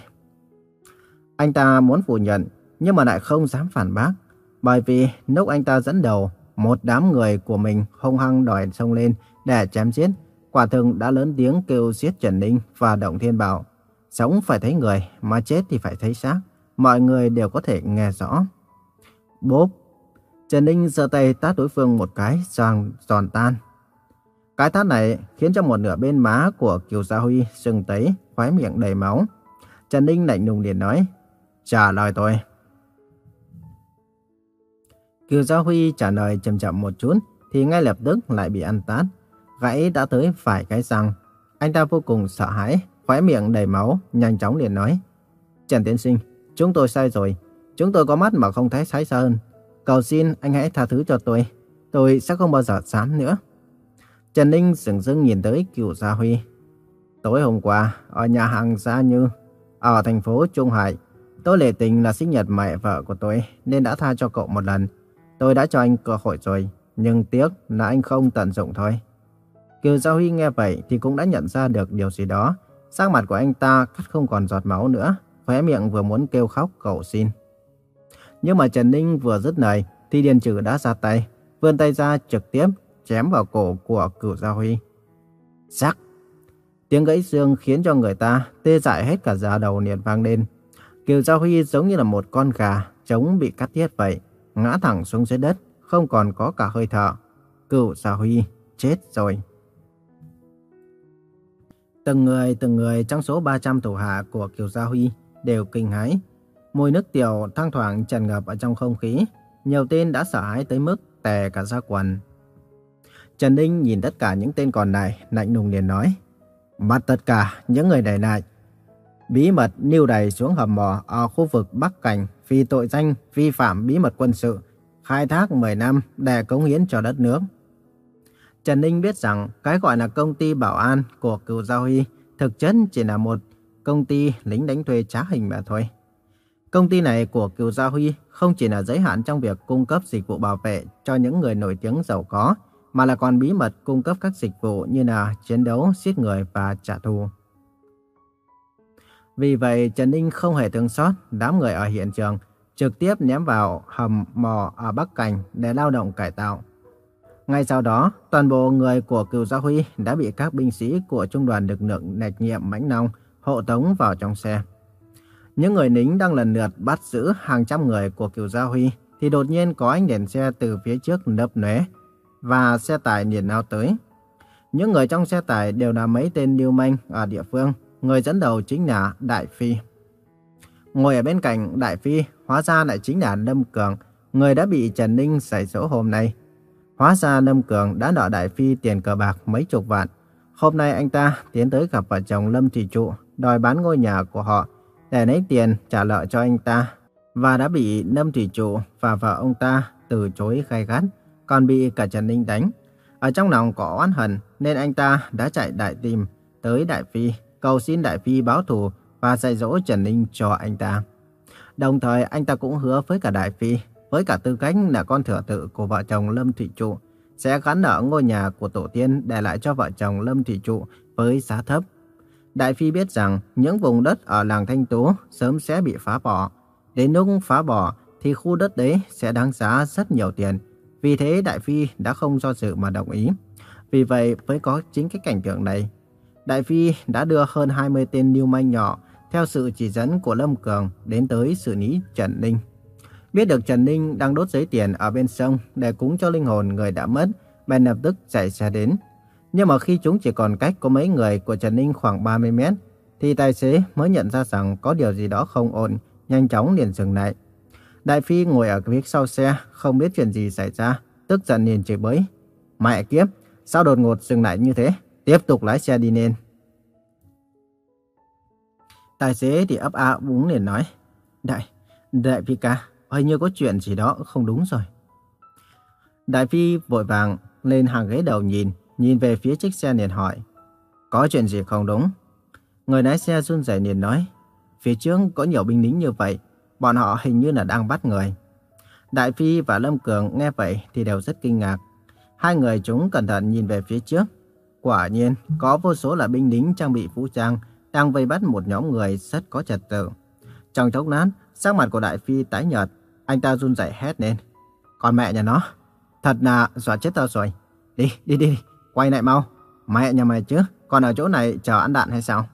Anh ta muốn phủ nhận nhưng mà lại không dám phản bác. Bởi vì lúc anh ta dẫn đầu, một đám người của mình hung hăng đòi xông lên để chém giết. Quả thực đã lớn tiếng kêu giết Trần Ninh và Động Thiên Bảo. Sống phải thấy người, mà chết thì phải thấy xác. Mọi người đều có thể nghe rõ. Bốp! Trần Ninh giơ tay tát đối phương một cái, giòn, giòn tan. Cái tát này khiến cho một nửa bên má của Kiều Gia Huy sưng tấy, khóe miệng đầy máu. Trần Ninh lạnh lùng liền nói, trả lời tôi. Kiều Gia Huy trả lời chậm chậm một chút, thì ngay lập tức lại bị ăn tát. Gãy đã tới phải cái răng. Anh ta vô cùng sợ hãi, khóe miệng đầy máu, nhanh chóng liền nói. Trần Tiến Sinh, chúng tôi sai rồi. Chúng tôi có mắt mà không thấy sai sơn. Cầu xin anh hãy tha thứ cho tôi. Tôi sẽ không bao giờ dám nữa. Trần Ninh sững sững nhìn tới cựu Gia Huy. Tối hôm qua, ở nhà hàng Gia Như, ở thành phố Trung Hải, tôi lệ tình là sinh nhật mẹ vợ của tôi nên đã tha cho cậu một lần. Tôi đã cho anh cơ hội rồi, nhưng tiếc là anh không tận dụng thôi. Kiều Gia Huy nghe vậy thì cũng đã nhận ra được điều gì đó. Sắc mặt của anh ta cắt không còn giọt máu nữa, khóe miệng vừa muốn kêu khóc cầu xin. Nhưng mà Trần Ninh vừa dứt lời thì Điền Trừ đã ra tay, vươn tay ra trực tiếp chém vào cổ của cửu Gia Huy. Rắc! Tiếng gãy xương khiến cho người ta tê dại hết cả da đầu liền vang lên. Kiều Gia Huy giống như là một con gà trống bị cắt tiết vậy, ngã thẳng xuống dưới đất, không còn có cả hơi thở. Cửu Gia Huy chết rồi. Từng người từng người trong số 300 thủ hạ của Kiều Gia Huy đều kinh hãi. Mùi nước tiểu thăng thoảng tràn ngập ở trong không khí. Nhiều tên đã sợ hãi tới mức tè cả ra quần. Trần Ninh nhìn tất cả những tên còn lại, lạnh lùng liền nói. Bắt tất cả những người này lại. Bí mật nêu đầy xuống hầm mỏ ở khu vực Bắc Cảnh vì tội danh vi phạm bí mật quân sự, khai thác 10 năm để cống hiến cho đất nước. Trần Ninh biết rằng cái gọi là công ty bảo an của cựu Giao Huy thực chất chỉ là một công ty lính đánh thuê trá hình mà thôi. Công ty này của cựu Giao Huy không chỉ là giới hạn trong việc cung cấp dịch vụ bảo vệ cho những người nổi tiếng giàu có, mà là còn bí mật cung cấp các dịch vụ như là chiến đấu, giết người và trả thù. Vì vậy, Trần Ninh không hề thương xót đám người ở hiện trường, trực tiếp ném vào hầm mỏ ở Bắc Cảnh để lao động cải tạo. Ngay sau đó, toàn bộ người của cựu Gia Huy đã bị các binh sĩ của trung đoàn lực lượng đặc nhiệm Mãnh Nông hộ tống vào trong xe. Những người lính đang lần lượt bắt giữ hàng trăm người của cựu Gia Huy thì đột nhiên có ánh đèn xe từ phía trước nấp lóe và xe tải liền lao tới. Những người trong xe tải đều là mấy tên lưu manh ở địa phương, người dẫn đầu chính là Đại Phi. Ngồi ở bên cạnh Đại Phi, hóa ra lại chính là Lâm Cường, người đã bị Trần Ninh xảy số hôm nay. Hóa ra Lâm Cường đã nợ Đại Phi tiền cờ bạc mấy chục vạn. Hôm nay anh ta tiến tới gặp vợ chồng Lâm Thị Trụ, đòi bán ngôi nhà của họ để lấy tiền trả nợ cho anh ta. Và đã bị Lâm Thị Trụ và vợ ông ta từ chối gai gắt, còn bị cả Trần Ninh đánh. Ở trong lòng có oán hận nên anh ta đã chạy đại tìm tới Đại Phi, cầu xin Đại Phi báo thù và dạy dỗ Trần Ninh cho anh ta. Đồng thời anh ta cũng hứa với cả Đại Phi với cả tư cách là con thừa tự của vợ chồng Lâm Thủy Trụ, sẽ gắn nợ ngôi nhà của tổ tiên để lại cho vợ chồng Lâm Thủy Trụ với giá thấp. Đại Phi biết rằng những vùng đất ở làng Thanh Tú sớm sẽ bị phá bỏ. Đến lúc phá bỏ thì khu đất đấy sẽ đáng giá rất nhiều tiền. Vì thế Đại Phi đã không do dự mà đồng ý. Vì vậy mới có chính cái cảnh tượng này. Đại Phi đã đưa hơn 20 tên lưu manh nhỏ theo sự chỉ dẫn của Lâm Cường đến tới xử lý Trần Ninh. Biết được Trần Ninh đang đốt giấy tiền ở bên sông để cúng cho linh hồn người đã mất, bèn lập tức chạy xe đến. Nhưng mà khi chúng chỉ còn cách có mấy người của Trần Ninh khoảng 30 mét, thì tài xế mới nhận ra rằng có điều gì đó không ổn, nhanh chóng liền dừng lại. Đại Phi ngồi ở phía sau xe, không biết chuyện gì xảy ra, tức giận liền chửi bới. Mẹ kiếp, sao đột ngột dừng lại như thế? Tiếp tục lái xe đi nên. Tài xế thì ấp a búng liền nói. Đại, Đại Phi ca, hình như có chuyện gì đó không đúng rồi. Đại Phi vội vàng lên hàng ghế đầu nhìn, nhìn về phía chiếc xe liền hỏi. Có chuyện gì không đúng? Người lái xe run rẩy liền nói. Phía trước có nhiều binh lính như vậy, bọn họ hình như là đang bắt người. Đại Phi và Lâm Cường nghe vậy thì đều rất kinh ngạc. Hai người chúng cẩn thận nhìn về phía trước. Quả nhiên, có vô số là binh lính trang bị vũ trang đang vây bắt một nhóm người rất có trật tự. Trong chốc lát, sắc mặt của Đại Phi tái nhợt, anh ta run rẩy hét lên. Còn mẹ nhà nó, thật là dọa chết tao rồi. Đi, đi, đi, quay lại mau. Mẹ nhà mày chứ, còn ở chỗ này chờ ăn đạn hay sao?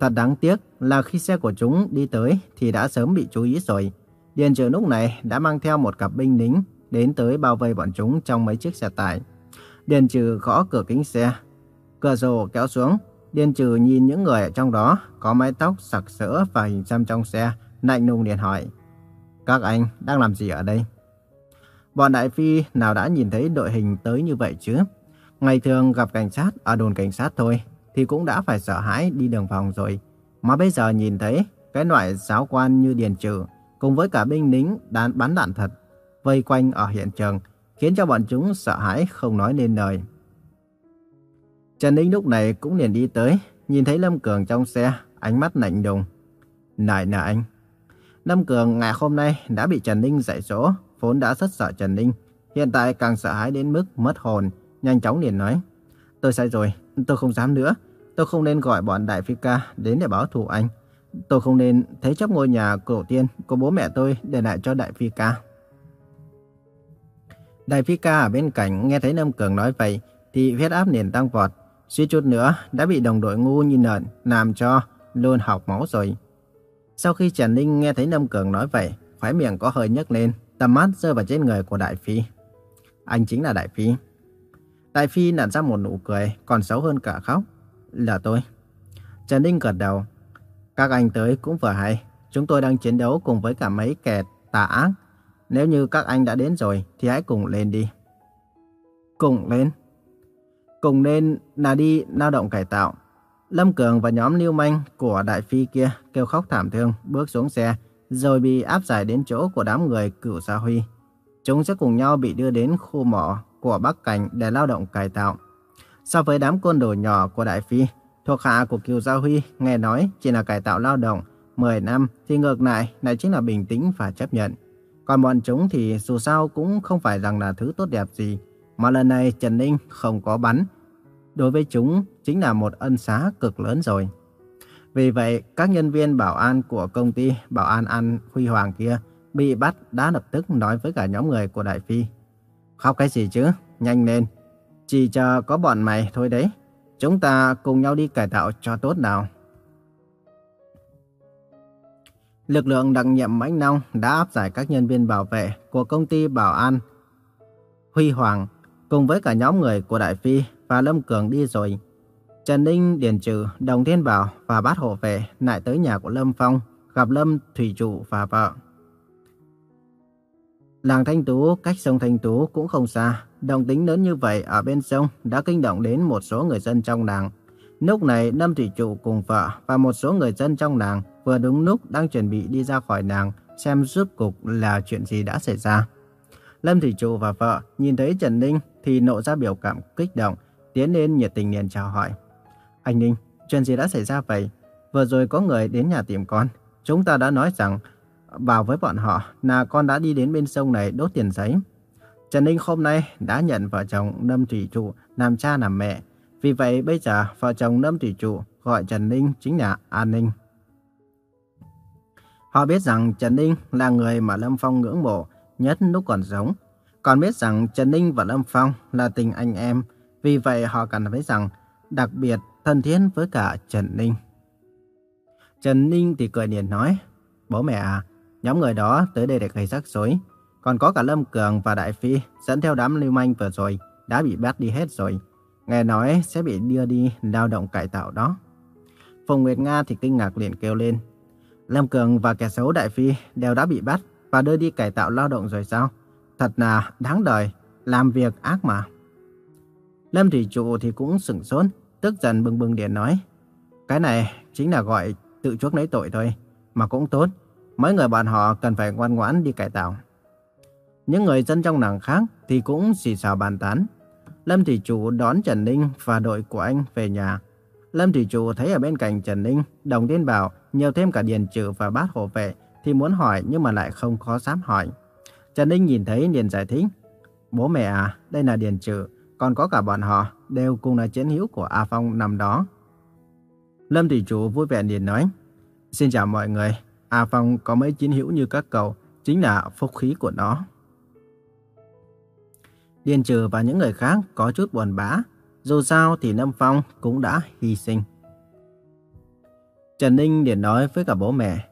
Thật đáng tiếc là khi xe của chúng đi tới thì đã sớm bị chú ý rồi. Điền trừ lúc này đã mang theo một cặp binh lính đến tới bao vây bọn chúng trong mấy chiếc xe tải. Điền trừ gõ cửa kính xe. Cửa sổ kéo xuống. Điền trừ nhìn những người ở trong đó có mái tóc sặc sỡ và hình xăm trong xe, lạnh lùng liền hỏi. Các anh đang làm gì ở đây? Bọn Đại Phi nào đã nhìn thấy đội hình tới như vậy chứ? Ngày thường gặp cảnh sát ở đồn cảnh sát thôi thì cũng đã phải sợ hãi đi đường vòng rồi. Mà bây giờ nhìn thấy cái loại giáo quan như Điền Trừ cùng với cả binh lính đạn bắn đạn thật vây quanh ở hiện trường khiến cho bọn chúng sợ hãi không nói nên lời. Trần Ninh lúc này cũng liền đi tới, nhìn thấy Lâm Cường trong xe, ánh mắt lạnh lùng. Này nè anh. Lâm Cường ngày hôm nay đã bị Trần Ninh dạy dỗ, vốn đã rất sợ Trần Ninh. Hiện tại càng sợ hãi đến mức mất hồn, nhanh chóng liền nói. Tôi sai rồi, tôi không dám nữa. Tôi không nên gọi bọn Đại Phi Ca đến để báo thù anh. tôi không nên thế chấp ngôi nhà cổ tiên của bố mẹ tôi để lại cho Đại Phi ca. Đại Phi ca ở bên cạnh nghe thấy Lâm Cường nói vậy thì huyết áp liền tăng vọt. Suy chút nữa đã bị đồng đội ngu như nợn làm cho luôn học máu rồi. Sau khi Trần Ninh nghe thấy Lâm Cường nói vậy, khóe miệng có hơi nhấc lên, tầm mắt rơi vào trên người của Đại Phi. Anh chính là Đại Phi. Đại Phi nặn ra một nụ cười, còn xấu hơn cả khóc. Là tôi. Trần Ninh gật đầu. Các anh tới cũng vừa hay. Chúng tôi đang chiến đấu cùng với cả mấy kẻ tà ác. Nếu như các anh đã đến rồi, thì hãy cùng lên đi. Cùng lên? Cùng lên là đi lao động cải tạo. Lâm Cường và nhóm lưu manh của Đại Phi kia kêu khóc thảm thương, bước xuống xe, rồi bị áp giải đến chỗ của đám người cửu Sa Huy. Chúng sẽ cùng nhau bị đưa đến khu mỏ của Bắc Cảnh để lao động cải tạo. So với đám côn đồ nhỏ của Đại Phi, thuộc hạ của Kiều Gia Huy nghe nói chỉ là cải tạo lao động 10 năm thì ngược lại lại chính là bình tĩnh và chấp nhận. Còn bọn chúng thì dù sao cũng không phải rằng là thứ tốt đẹp gì, mà lần này Trần Ninh không có bắn. Đối với chúng chính là một ân xá cực lớn rồi. Vì vậy, các nhân viên bảo an của công ty Bảo an An Huy Hoàng kia bị bắt đã lập tức nói với cả nhóm người của Đại Phi. Khóc cái gì chứ? Nhanh lên. Chỉ chờ có bọn mày thôi đấy. Chúng ta cùng nhau đi cải tạo cho tốt nào. Lực lượng đặc nhiệm Mãnh Nông đã áp giải các nhân viên bảo vệ của công ty Bảo An Huy Hoàng cùng với cả nhóm người của Đại Phi và Lâm Cường đi rồi. Trần Ninh, Điền Trừ, Đồng Thiên Bảo và bát hộ vệ lại tới nhà của Lâm Phong gặp Lâm Thủy Trụ và vợ. Làng Thanh Tú cách sông Thanh Tú cũng không xa. đồng tính lớn như vậy ở bên sông đã kinh động đến một số người dân trong làng. Lúc này Lâm Thủy Trụ cùng vợ và một số người dân trong làng vừa đúng lúc đang chuẩn bị đi ra khỏi làng xem rốt cục là chuyện gì đã xảy ra. Lâm Thủy Trụ và vợ nhìn thấy Trần Ninh thì nộ ra biểu cảm kích động, tiến lên nhiệt tình liền chào hỏi. Anh Ninh, chuyện gì đã xảy ra vậy? Vừa rồi có người đến nhà tìm con. Chúng ta đã nói rằng vào với bọn họ là con đã đi đến bên sông này đốt tiền giấy. Trần Ninh hôm nay đã nhận vợ chồng Lâm Thủy Trụ làm cha làm mẹ. Vì vậy bây giờ vợ chồng Lâm Thủy Trụ gọi Trần Ninh chính là An Ninh. Họ biết rằng Trần Ninh là người mà Lâm Phong ngưỡng mộ nhất lúc còn sống. Còn biết rằng Trần Ninh và Lâm Phong là tình anh em. Vì vậy họ cảm thấy rằng đặc biệt thân thiết với cả Trần Ninh. Trần Ninh thì cười liền nói, bố mẹ à, nhóm người đó tới đây để gây rắc rối. Còn có cả Lâm Cường và Đại Phi dẫn theo đám lưu manh vừa rồi, đã bị bắt đi hết rồi. Nghe nói sẽ bị đưa đi lao động cải tạo đó. Phùng Nguyệt Nga thì kinh ngạc liền kêu lên. Lâm Cường và kẻ xấu Đại Phi đều đã bị bắt và đưa đi cải tạo lao động rồi sao? Thật là đáng đời, làm việc ác mà. Lâm Thủy Trụ thì cũng sửng sốt, tức giận bừng bừng điện nói. Cái này chính là gọi tự chuốc lấy tội thôi, mà cũng tốt. Mấy người bọn họ cần phải ngoan ngoãn đi cải tạo. Những người dân trong làng khác thì cũng xì xào bàn tán. Lâm Thủy Chủ đón Trần Ninh và đội của anh về nhà. Lâm Thủy Chủ thấy ở bên cạnh Trần Ninh, Đồng Tiên Bảo nhiều thêm cả Điền Trừ và bát hộ vệ thì muốn hỏi nhưng mà lại không có dám hỏi. Trần Ninh nhìn thấy liền giải thích. Bố mẹ à, đây là Điền Trừ, còn có cả bọn họ đều cùng là chiến hữu của A Phong nằm đó. Lâm Thủy Chủ vui vẻ liền nói. Xin chào mọi người, A Phong có mấy chiến hữu như các cậu, chính là phúc khí của nó. Điền Trừ và những người khác có chút buồn bã, dù sao thì Lâm Phong cũng đã hy sinh. Trần Ninh liền nói với cả bố mẹ.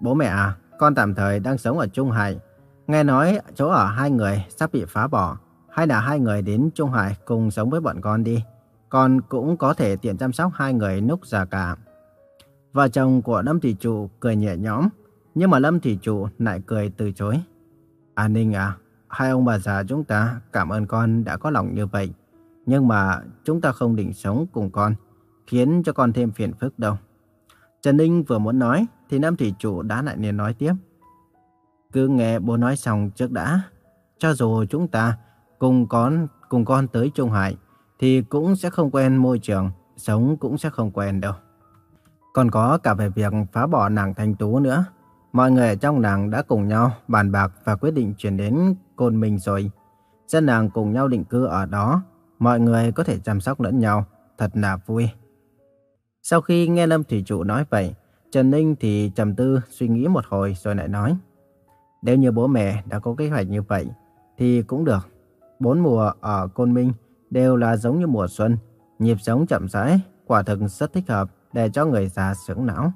Bố mẹ à, con tạm thời đang sống ở Trung Hải. Nghe nói chỗ ở hai người sắp bị phá bỏ. Hay là hai người đến Trung Hải cùng sống với bọn con đi. Con cũng có thể tiện chăm sóc hai người lúc già cả. Vợ chồng của Lâm Thị Trụ cười nhẹ nhõm. Nhưng mà Lâm Thị Trụ lại cười từ chối. An Ninh à, hai ông bà già chúng ta cảm ơn con đã có lòng như vậy. Nhưng mà chúng ta không định sống cùng con, khiến cho con thêm phiền phức đâu. Trần Ninh vừa muốn nói, thì lâm thị Chủ đã lại liền nói tiếp. Cứ nghe bố nói xong trước đã. Cho dù chúng ta cùng con, cùng con tới Trung Hải, thì cũng sẽ không quen môi trường, sống cũng sẽ không quen đâu. Còn có cả về việc phá bỏ nàng Thanh Tú nữa. Mọi người ở trong nàng đã cùng nhau bàn bạc và quyết định chuyển đến Côn Minh rồi. Dân nàng cùng nhau định cư ở đó. Mọi người có thể chăm sóc lẫn nhau. Thật là vui. Sau khi nghe Lâm Thủy Trụ nói vậy, Trần Ninh thì trầm tư suy nghĩ một hồi rồi lại nói. Nếu như bố mẹ đã có kế hoạch như vậy thì cũng được. Bốn mùa ở Côn Minh đều là giống như mùa xuân, nhịp sống chậm rãi, quả thực rất thích hợp để cho người già sướng não.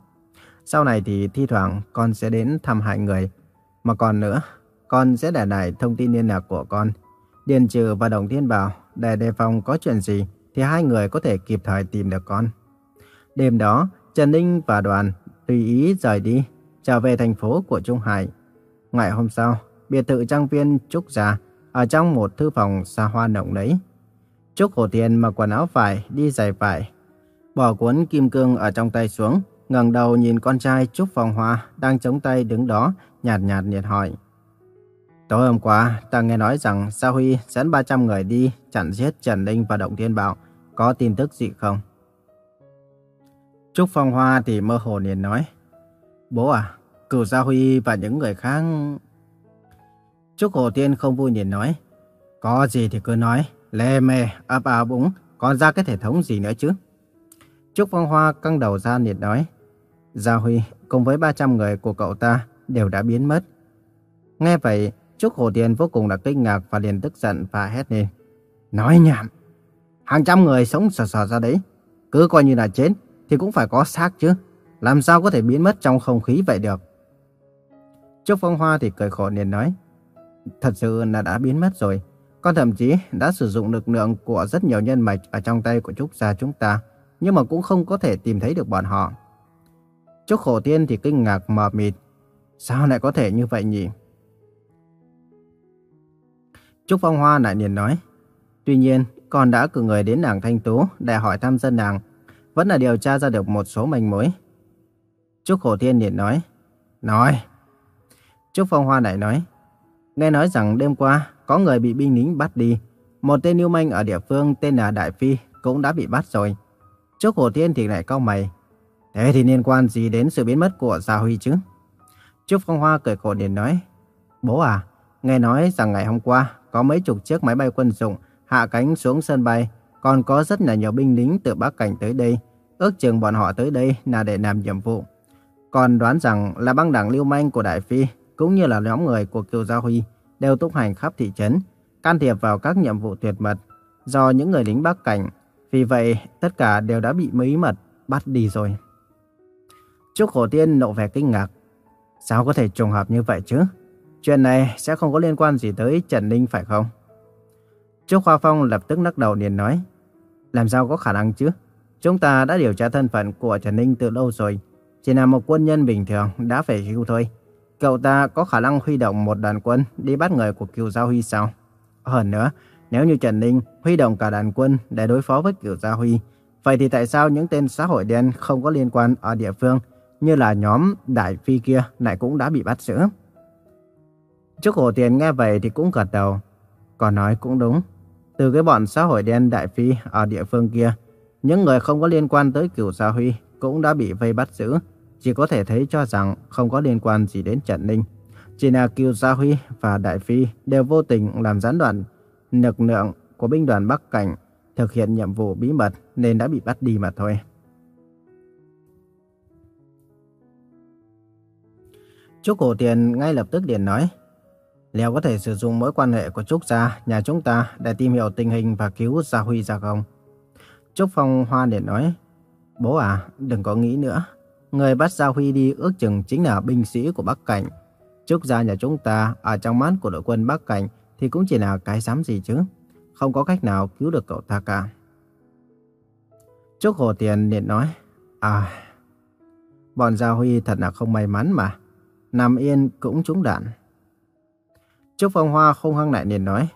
Sau này thì thi thoảng con sẽ đến thăm hai người. Mà còn nữa, con sẽ để lại thông tin liên lạc của con. Điền Trừ và Đồng Thiên Bảo để đề phòng có chuyện gì thì hai người có thể kịp thời tìm được con. Đêm đó, Trần Ninh và đoàn tùy ý rời đi, trở về thành phố của Trung Hải. Ngày hôm sau, biệt thự trang viên Trúc Gia ở trong một thư phòng xa hoa nồng nấy. Trúc Hồ Thiên mặc quần áo vải, đi giày vải, bỏ cuốn kim cương ở trong tay xuống, ngẩng đầu nhìn con trai Trúc Phong Hoa đang chống tay đứng đó, nhạt nhạt nhiệt hỏi. Tối hôm qua, ta nghe nói rằng Sa Huy dẫn 300 người đi chặn giết Trần Linh và Động Thiên Bảo. Có tin tức gì không? Trúc Phong Hoa thì mơ hồ liền nói. Bố à, cửu Sa Huy và những người khác... Trúc Hồ Tiên không vui liền nói. Có gì thì cứ nói. Lê mê, ấp áo búng, còn ra cái thể thống gì nữa chứ? Trúc Phong Hoa căng đầu ra liền nói. Gia Huy cùng với 300 người của cậu ta đều đã biến mất. Nghe vậy, Trúc Hồ Tiên vô cùng là kinh ngạc và liền tức giận và hét lên. Nói nhảm! Hàng trăm người sống sờ sờ ra đấy. Cứ coi như là chết thì cũng phải có xác chứ. Làm sao có thể biến mất trong không khí vậy được? Trúc Phong Hoa thì cười khổ liền nói. Thật sự là đã biến mất rồi. Con thậm chí đã sử dụng lực lượng của rất nhiều nhân mạch ở trong tay của Trúc gia chúng ta. Nhưng mà cũng không có thể tìm thấy được bọn họ. Trúc Khổ Tiên thì kinh ngạc mờ mịt. Sao lại có thể như vậy nhỉ? Trúc Phong Hoa lại liền nói. Tuy nhiên, con đã cử người đến nàng Thanh Tú để hỏi thăm dân nàng. Vẫn là điều tra ra được một số manh mối. Trúc khổ Thiên liền nói. Nói. Trúc Phong Hoa lại nói. Nghe nói rằng đêm qua có người bị binh lính bắt đi. Một tên lưu manh ở địa phương tên là Đại Phi cũng đã bị bắt rồi. Trúc Hồ Thiên thì lại cau mày. Thế thì liên quan gì đến sự biến mất của Gia Huy chứ? Trúc Phong Hoa cười khổ điện nói. Bố à, nghe nói rằng ngày hôm qua có mấy chục chiếc máy bay quân dụng hạ cánh xuống sân bay, còn có rất là nhiều binh lính từ Bắc Cảnh tới đây. Ước chừng bọn họ tới đây là để làm nhiệm vụ. Còn đoán rằng là băng đảng lưu manh của Đại Phi, cũng như là nhóm người của Kiều Gia Huy, đều tung hành khắp thị trấn, can thiệp vào các nhiệm vụ tuyệt mật do những người lính Bắc Cảnh. Vì vậy, tất cả đều đã bị mấy mật bắt đi rồi. Trúc Hổ Tiên nộ vẻ kinh ngạc. Sao có thể trùng hợp như vậy chứ? Chuyện này sẽ không có liên quan gì tới Trần Ninh phải không? Trúc Hoa Phong lập tức lắc đầu liền nói. Làm sao có khả năng chứ? Chúng ta đã điều tra thân phận của Trần Ninh từ lâu rồi. Chỉ là một quân nhân bình thường đã phải hưu thôi. Cậu ta có khả năng huy động một đoàn quân đi bắt người của Kiều Giao Huy sao? Hơn nữa, nếu như Trần Ninh huy động cả đàn quân để đối phó với Kiều gia Huy, vậy thì tại sao những tên xã hội đen không có liên quan ở địa phương như là nhóm Đại Phi kia lại cũng đã bị bắt giữ? Trúc Hổ Tiền nghe vậy thì cũng gật đầu. Còn nói cũng đúng. Từ cái bọn xã hội đen Đại Phi ở địa phương kia, những người không có liên quan tới cửu Gia Huy cũng đã bị vây bắt giữ. Chỉ có thể thấy cho rằng không có liên quan gì đến Trần Ninh. Chỉ là Kiều Gia Huy và Đại Phi đều vô tình làm gián đoạn lực lượng của binh đoàn Bắc Cảnh thực hiện nhiệm vụ bí mật nên đã bị bắt đi mà thôi. Trúc Cổ Tiền ngay lập tức liền nói. Liệu có thể sử dụng mối quan hệ của Trúc Gia, nhà chúng ta để tìm hiểu tình hình và cứu Gia Huy ra không? Trúc Phong Hoa liền nói, Bố à, đừng có nghĩ nữa. Người bắt Gia Huy đi ước chừng chính là binh sĩ của Bắc Cảnh. Trúc Gia nhà chúng ta ở trong mắt của đội quân Bắc Cảnh thì cũng chỉ là cái dám gì chứ. Không có cách nào cứu được cậu ta cả. Trúc Hồ Tiền liền nói, À, bọn Gia Huy thật là không may mắn mà. Nằm yên cũng trúng đạn. Trúc Phong Hoa không hăng lại liền nói.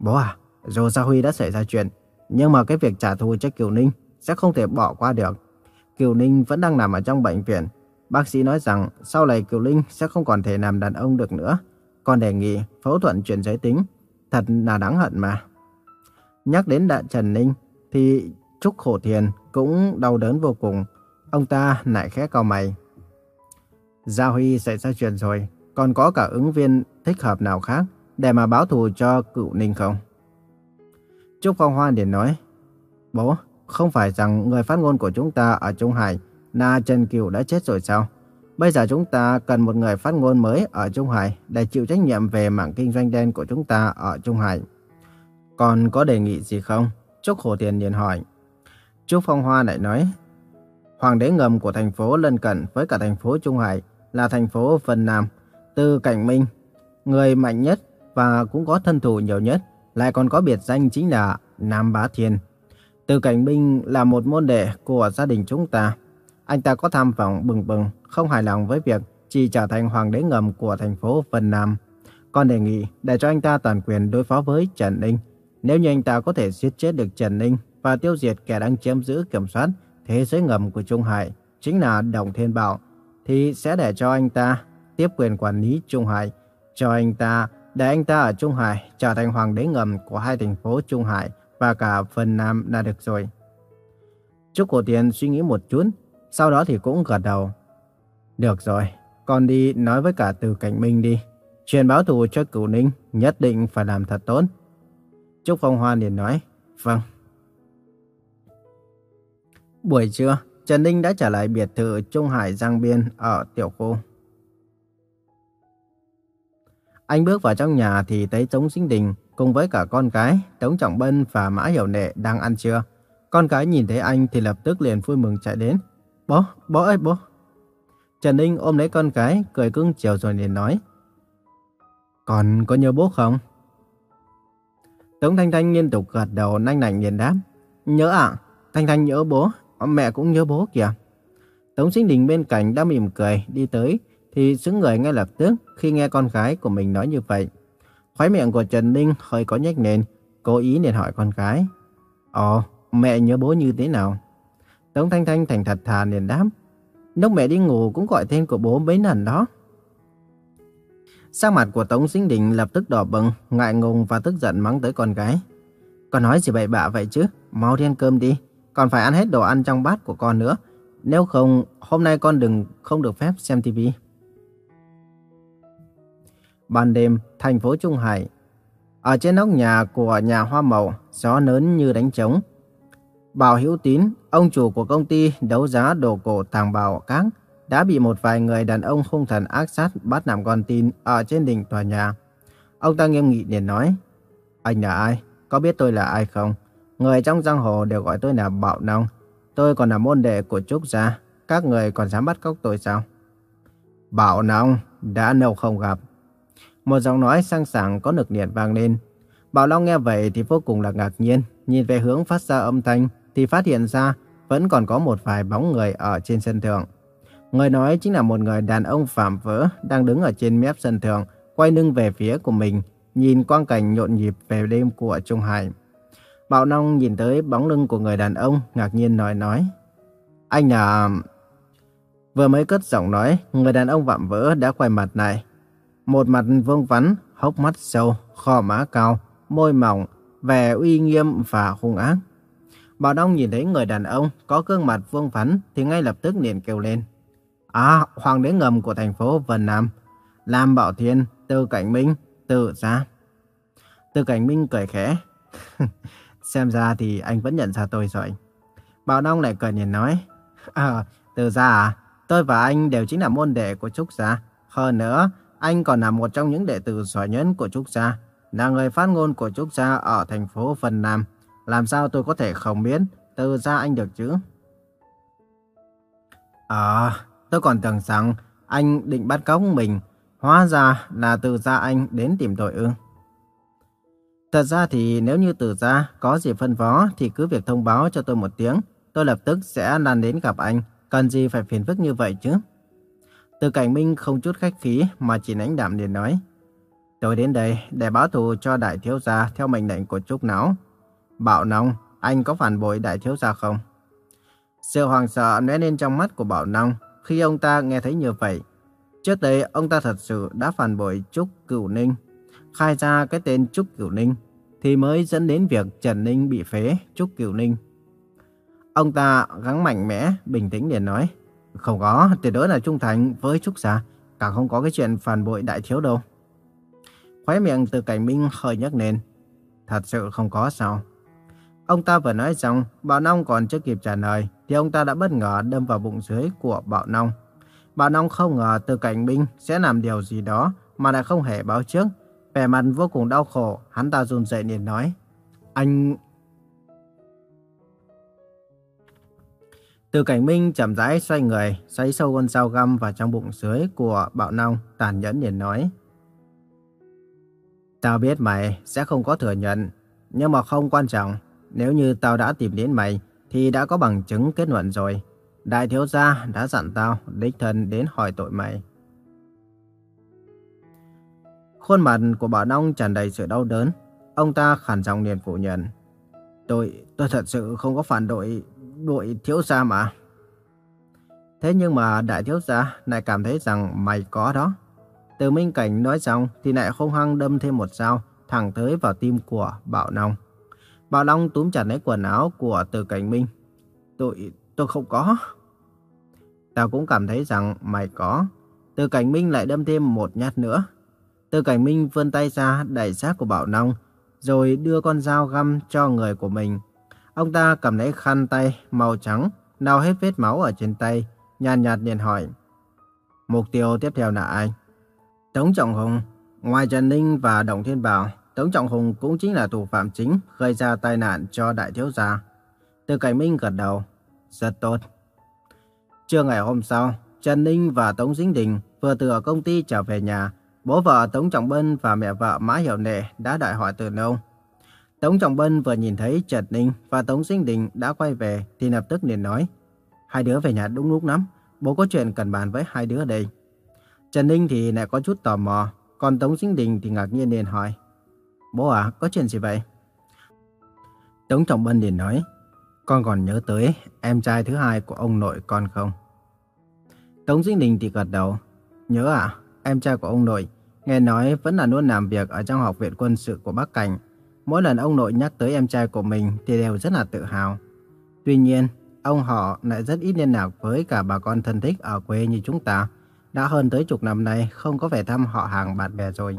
Bố à, dù Gia Huy đã xảy ra chuyện, nhưng mà cái việc trả thù cho Kiều Ninh sẽ không thể bỏ qua được. Kiều Ninh vẫn đang nằm ở trong bệnh viện. Bác sĩ nói rằng sau này Kiều Ninh sẽ không còn thể làm đàn ông được nữa. Còn đề nghị phẫu thuật chuyển giới tính. Thật là đáng hận mà. Nhắc đến đại Trần Ninh thì Trúc Khổ Thiền cũng đau đớn vô cùng. Ông ta lại khẽ cau mày. Gia Huy xảy ra chuyện rồi, còn có cả ứng viên thích hợp nào khác để mà báo thù cho cựu Ninh không? Trúc Phong Hoa liền nói, Bố, không phải rằng người phát ngôn của chúng ta ở Trung Hải là Trần kiều đã chết rồi sao? Bây giờ chúng ta cần một người phát ngôn mới ở Trung Hải để chịu trách nhiệm về mảng kinh doanh đen của chúng ta ở Trung Hải. Còn có đề nghị gì không? Trúc Hồ Tiền liền hỏi. Trúc Phong Hoa lại nói, Hoàng đế ngầm của thành phố lân cận với cả thành phố Trung Hải là thành phố Vân Nam, từ Cảnh Minh, người mạnh nhất và cũng có thân thủ nhiều nhất, lại còn có biệt danh chính là Nam Bá Thiên. Từ Cảnh Minh là một môn đệ của gia đình chúng ta. Anh ta có tham vọng bừng bừng, không hài lòng với việc chỉ trở thành hoàng đế ngầm của thành phố Vân Nam. còn đề nghị để cho anh ta toàn quyền đối phó với Trần Ninh. Nếu như anh ta có thể giết chết được Trần Ninh và tiêu diệt kẻ đang chiếm giữ kiểm soát thế giới ngầm của Trung Hải, chính là Đồng Thiên Bảo, thì sẽ để cho anh ta tiếp quyền quản lý Trung Hải, cho anh ta để anh ta ở Trung Hải trở thành hoàng đế ngầm của hai thành phố Trung Hải và cả phần Nam là được rồi. Trúc Cổ Tiền suy nghĩ một chút, sau đó thì cũng gật đầu. Được rồi, con đi nói với cả Từ Cảnh Minh đi. Truyền báo thù cho cửu ninh nhất định phải làm thật tốt. Trúc Phong Hoa liền nói, vâng. Buổi trưa, Trần Ninh đã trở lại biệt thự Trung Hải Giang Biên ở Tiểu Khu. Anh bước vào trong nhà thì thấy Tống Sinh Đình cùng với cả con cái Tống Trọng Bân và Mã Hiểu Nệ đang ăn trưa. Con cái nhìn thấy anh thì lập tức liền vui mừng chạy đến. Bố, bố ơi bố. Trần Ninh ôm lấy con gái, cười cưng chiều rồi liền nói. Còn có nhớ bố không? Tống Thanh Thanh liên tục gật đầu nanh nảnh liền đáp. Nhớ ạ, Thanh Thanh nhớ bố, mẹ cũng nhớ bố kìa. Tống Sinh Đình bên cạnh đã mỉm cười đi tới thì sững người ngay lập tức khi nghe con gái của mình nói như vậy. Khóe miệng của Trần Ninh hơi có nhếch lên, cố ý liền hỏi con gái. Ồ, mẹ nhớ bố như thế nào? Tống Thanh Thanh thành thật thà liền đáp. Lúc mẹ đi ngủ cũng gọi tên của bố mấy lần đó. Sắc mặt của Tống Sinh Đình lập tức đỏ bừng, ngại ngùng và tức giận mắng tới con gái. Con nói gì bậy bạ vậy chứ? Mau đi ăn cơm đi. Còn phải ăn hết đồ ăn trong bát của con nữa. Nếu không, hôm nay con đừng không được phép xem tivi. Ban đêm, thành phố Trung Hải. Ở trên nóc nhà của nhà hoa màu, gió lớn như đánh trống. Bảo Hữu Tín, ông chủ của công ty đấu giá đồ cổ Tàng Bảo Các, đã bị một vài người đàn ông hung thần ác sát bắt làm con tin ở trên đỉnh tòa nhà. Ông ta nghiêm nghị liền nói, Anh là ai? Có biết tôi là ai không? Người trong giang hồ đều gọi tôi là Bảo Nông. Tôi còn là môn đệ của Trúc Gia. Các người còn dám bắt cóc tôi sao? Bảo Nông, đã lâu không gặp. Một giọng nói sang sảng có nực liệt vang lên. Bảo Long nghe vậy thì vô cùng là ngạc nhiên. Nhìn về hướng phát ra âm thanh thì phát hiện ra vẫn còn có một vài bóng người ở trên sân thượng. Người nói chính là một người đàn ông phạm vỡ đang đứng ở trên mép sân thượng, quay lưng về phía của mình, nhìn quang cảnh nhộn nhịp về đêm của Trung Hải. Bảo Long nhìn tới bóng lưng của người đàn ông, ngạc nhiên nói nói. Anh là... Vừa mới cất giọng nói, người đàn ông vạm vỡ đã quay mặt lại. Một mặt vương vắn, hốc mắt sâu, khò má cao, môi mỏng, vẻ uy nghiêm và hung ác. Bảo Đông nhìn thấy người đàn ông có gương mặt vương vắn thì ngay lập tức liền kêu lên. À, hoàng đế ngầm của thành phố Vân Nam, Lam Bảo Thiên, Từ Cảnh Minh, Từ Gia. Từ Cảnh Minh cười khẽ. <laughs> Xem ra thì anh vẫn nhận ra tôi rồi. Bảo Đông lại cười nhìn nói. <laughs> À, Từ Gia à, tôi và anh đều chính là môn đệ của Trúc Gia. Hơn nữa, anh còn là một trong những đệ tử giỏi nhất của Trúc Gia, là người phát ngôn của Trúc Gia ở thành phố Vân Nam. Làm sao tôi có thể không biết từ gia anh được chứ? À, tôi còn tưởng rằng anh định bắt cóc mình. Hóa ra là từ gia anh đến tìm tội ư. Thật ra thì nếu như từ gia có gì phân phó thì cứ việc thông báo cho tôi một tiếng. Tôi lập tức sẽ lan đến gặp anh. Cần gì phải phiền phức như vậy chứ? Từ cảnh minh không chút khách khí mà chỉ đánh đạm liền nói. Tôi đến đây để báo thù cho đại thiếu gia theo mệnh lệnh của Trúc Não. Bảo Nông, anh có phản bội đại thiếu gia không? Sự hoàng sợ lóe lên trong mắt của Bảo Nông khi ông ta nghe thấy như vậy. Trước đây, ông ta thật sự đã phản bội Trúc Cửu Ninh. Khai ra cái tên Trúc Cửu Ninh, thì mới dẫn đến việc Trần Ninh bị phế Trúc Cửu Ninh. Ông ta gắng mạnh mẽ, bình tĩnh để nói. Không có, tuyệt đối là trung thành với Trúc Gia, càng không có cái chuyện phản bội đại thiếu đâu. Khóe miệng từ cảnh minh hơi nhấc lên. Thật sự không có sao. Ông ta vừa nói xong, Bảo Nông còn chưa kịp trả lời, thì ông ta đã bất ngờ đâm vào bụng dưới của Bảo Nông. Bảo Nông không ngờ từ cảnh binh sẽ làm điều gì đó mà lại không hề báo trước. Vẻ mặt vô cùng đau khổ, hắn ta run rẩy liền nói. Anh... Từ cảnh minh chậm rãi xoay người, xoay sâu con dao găm vào trong bụng dưới của Bảo Nông, tàn nhẫn liền nói. Tao biết mày sẽ không có thừa nhận, nhưng mà không quan trọng. Nếu như tao đã tìm đến mày, thì đã có bằng chứng kết luận rồi. Đại thiếu gia đã dặn tao đích thân đến hỏi tội mày. Khuôn mặt của Bảo Nông tràn đầy sự đau đớn. Ông ta khàn giọng liền phủ nhận. Tôi, tôi thật sự không có phản đội, đội thiếu gia mà. Thế nhưng mà đại thiếu gia lại cảm thấy rằng mày có đó. Từ Minh Cảnh nói xong thì lại không hăng đâm thêm một dao thẳng tới vào tim của Bảo Nông. Bảo Long túm chặt lấy quần áo của Từ Cảnh Minh. Tôi, tôi không có. Tao cũng cảm thấy rằng mày có. Từ Cảnh Minh lại đâm thêm một nhát nữa. Từ Cảnh Minh vươn tay ra đẩy xác của Bảo Long, rồi đưa con dao găm cho người của mình. Ông ta cầm lấy khăn tay màu trắng, lau hết vết máu ở trên tay, nhàn nhạt liền hỏi. Mục tiêu tiếp theo là ai? Tống Trọng Hùng, ngoài Trần Ninh và Đồng Thiên Bảo, Tống Trọng Hùng cũng chính là thủ phạm chính gây ra tai nạn cho đại thiếu gia. Từ Cảnh Minh gật đầu, rất tốt. Trưa ngày hôm sau, Trần Ninh và Tống Dính Đình vừa từ ở công ty trở về nhà. Bố vợ Tống Trọng Bân và mẹ vợ Mã Hiểu Nệ đã đại hỏi từ lâu. Tống Trọng Bân vừa nhìn thấy Trần Ninh và Tống Dính Đình đã quay về thì lập tức liền nói. Hai đứa về nhà đúng lúc lắm, bố có chuyện cần bàn với hai đứa đây. Trần Ninh thì lại có chút tò mò, còn Tống Dính Đình thì ngạc nhiên liền hỏi. Bố à, có chuyện gì vậy? Tống Trọng Bân liền nói. Con còn nhớ tới em trai thứ hai của ông nội con không? Tống Dính Đình thì gật đầu. Nhớ à, em trai của ông nội, nghe nói vẫn là luôn làm việc ở trong học viện quân sự của Bắc Cảnh. Mỗi lần ông nội nhắc tới em trai của mình thì đều rất là tự hào. Tuy nhiên, ông họ lại rất ít liên lạc với cả bà con thân thích ở quê như chúng ta. Đã hơn tới chục năm nay không có về thăm họ hàng bạn bè rồi.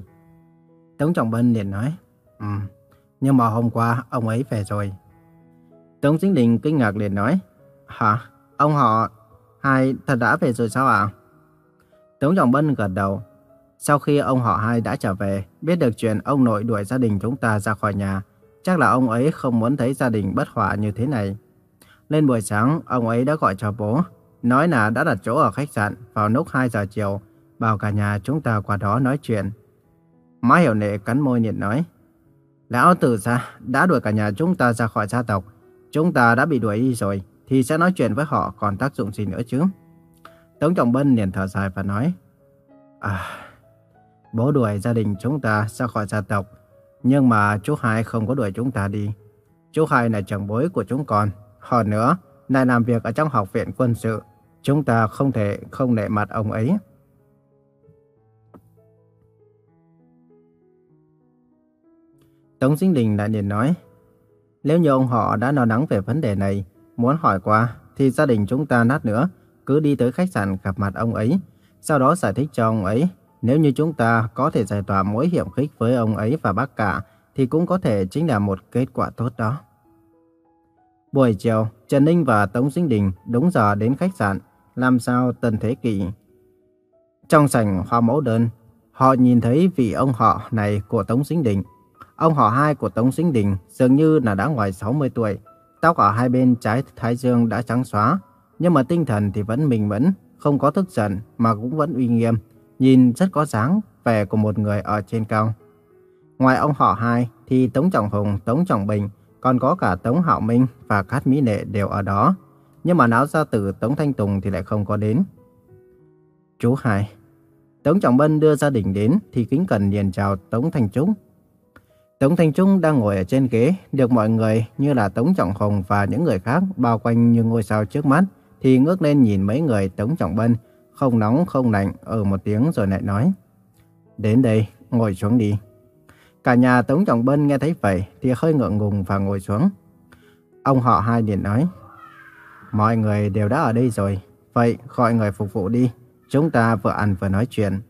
Tống Trọng Bân liền nói, Ừ, nhưng mà hôm qua ông ấy về rồi. Tống chính Đình kinh ngạc liền nói, Hả? Ông họ hai thật đã về rồi sao ạ? Tống Trọng Bân gật đầu. Sau khi ông họ hai đã trở về, biết được chuyện ông nội đuổi gia đình chúng ta ra khỏi nhà, chắc là ông ấy không muốn thấy gia đình bất hòa như thế này. Lên buổi sáng, ông ấy đã gọi cho bố, nói là đã đặt chỗ ở khách sạn vào lúc 2 giờ chiều, bảo cả nhà chúng ta qua đó nói chuyện. Má hiểu nệ cắn môi nhịn nói, Lão tử gia đã đuổi cả nhà chúng ta ra khỏi gia tộc, chúng ta đã bị đuổi đi rồi, thì sẽ nói chuyện với họ còn tác dụng gì nữa chứ? Tống Trọng Bân liền thở dài và nói, À, bố đuổi gia đình chúng ta ra khỏi gia tộc, nhưng mà chú Hai không có đuổi chúng ta đi. Chú Hai là trưởng bối của chúng con, hơn nữa, lại làm việc ở trong học viện quân sự, chúng ta không thể không nể mặt ông ấy. Tống Sinh Đình lại liền nói, nếu như ông họ đã lo lắng về vấn đề này, muốn hỏi qua, thì gia đình chúng ta nát nữa, cứ đi tới khách sạn gặp mặt ông ấy, sau đó giải thích cho ông ấy. Nếu như chúng ta có thể giải tỏa mối hiểm khích với ông ấy và bác cả, thì cũng có thể chính là một kết quả tốt đó. Buổi chiều, Trần Ninh và Tống Sinh Đình đúng giờ đến khách sạn, làm sao tần Thế Kỷ. Trong sảnh hoa mẫu đơn, họ nhìn thấy vị ông họ này của Tống Sinh Đình Ông họ hai của Tống Sinh Đình dường như là đã ngoài 60 tuổi. Tóc ở hai bên trái thái dương đã trắng xóa, nhưng mà tinh thần thì vẫn bình mẫn, không có tức giận mà cũng vẫn uy nghiêm, nhìn rất có dáng vẻ của một người ở trên cao. Ngoài ông họ hai thì Tống Trọng Hùng, Tống Trọng Bình, còn có cả Tống Hạo Minh và Cát Mỹ Nệ đều ở đó. Nhưng mà náo gia tử Tống Thanh Tùng thì lại không có đến. Chú hai. Tống Trọng Bân đưa gia đình đến thì kính cẩn liền chào Tống Thanh Trúc. Tống Thanh Trung đang ngồi ở trên ghế, được mọi người như là Tống Trọng Hồng và những người khác bao quanh như ngôi sao trước mắt, thì ngước lên nhìn mấy người Tống Trọng Bân, không nóng không lạnh, ở một tiếng rồi lại nói. Đến đây, ngồi xuống đi. Cả nhà Tống Trọng Bân nghe thấy vậy thì hơi ngượng ngùng và ngồi xuống. Ông họ hai liền nói, mọi người đều đã ở đây rồi, vậy gọi người phục vụ đi, chúng ta vừa ăn vừa nói chuyện.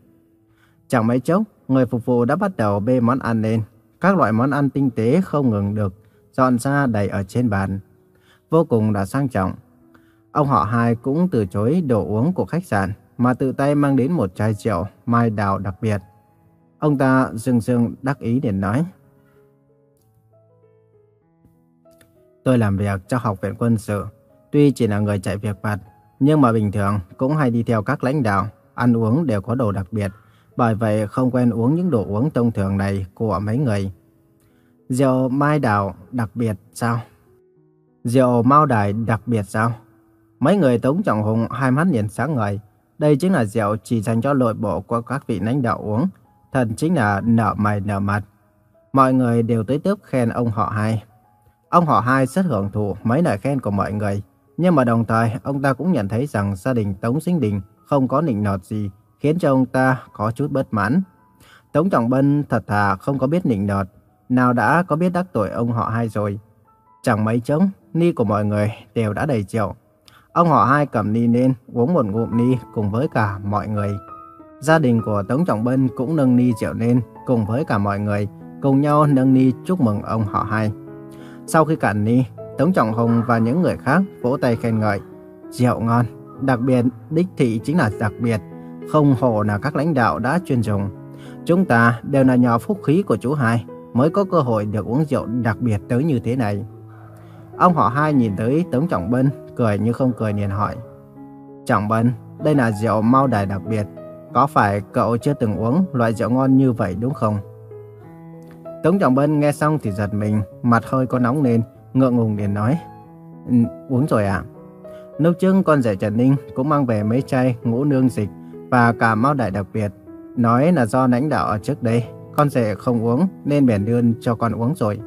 Chẳng mấy chốc, người phục vụ đã bắt đầu bê món ăn lên, các loại món ăn tinh tế không ngừng được dọn ra đầy ở trên bàn. Vô cùng là sang trọng. Ông họ hai cũng từ chối đồ uống của khách sạn mà tự tay mang đến một chai rượu mai đào đặc biệt. Ông ta dừng dừng đắc ý để nói. Tôi làm việc cho học viện quân sự. Tuy chỉ là người chạy việc vặt, nhưng mà bình thường cũng hay đi theo các lãnh đạo, ăn uống đều có đồ đặc biệt. Bởi vậy không quen uống những đồ uống thông thường này của mấy người. Rượu mai đào đặc biệt sao? Rượu mao đài đặc biệt sao? Mấy người Tống Trọng Hùng hai mắt nhìn sáng ngời. Đây chính là rượu chỉ dành cho nội bộ của các vị lãnh đạo uống. Thật chính là nở mày nở mặt. Mọi người đều tới tớp khen ông họ hai. Ông họ hai rất hưởng thụ mấy lời khen của mọi người. Nhưng mà đồng thời, ông ta cũng nhận thấy rằng gia đình Tống Sinh Đình không có nịnh nọt gì, khiến cho ông ta có chút bất mãn. Tống Trọng Bân thật thà không có biết nịnh nọt, nào đã có biết đắc tội ông họ hai rồi. Chẳng mấy chốc, ni của mọi người đều đã đầy chậu Ông họ hai cầm ni lên, uống một ngụm ni cùng với cả mọi người. Gia đình của Tống Trọng Bân cũng nâng ni rượu lên cùng với cả mọi người, cùng nhau nâng ni chúc mừng ông họ hai. Sau khi cạn ni, Tống Trọng Hùng và những người khác vỗ tay khen ngợi. Rượu ngon, đặc biệt, đích thị chính là đặc biệt. Không hổ là các lãnh đạo đã chuyên dùng. Chúng ta đều là nhờ phúc khí của chú hai mới có cơ hội được uống rượu đặc biệt tới như thế này. Ông họ hai nhìn tới Tống Trọng Bân, cười như không cười liền hỏi. Trọng Bân, đây là rượu mau đài đặc biệt. Có phải cậu chưa từng uống loại rượu ngon như vậy đúng không? Tống Trọng Bân nghe xong thì giật mình, mặt hơi có nóng lên, ngượng ngùng liền nói. Ừ, uống rồi ạ. À? Lúc trước con rể Trần Ninh cũng mang về mấy chai ngũ nương dịch và cả mau đại đặc biệt. Nói là do lãnh đạo ở trước đây, con rể không uống nên bèn đưa cho con uống rồi.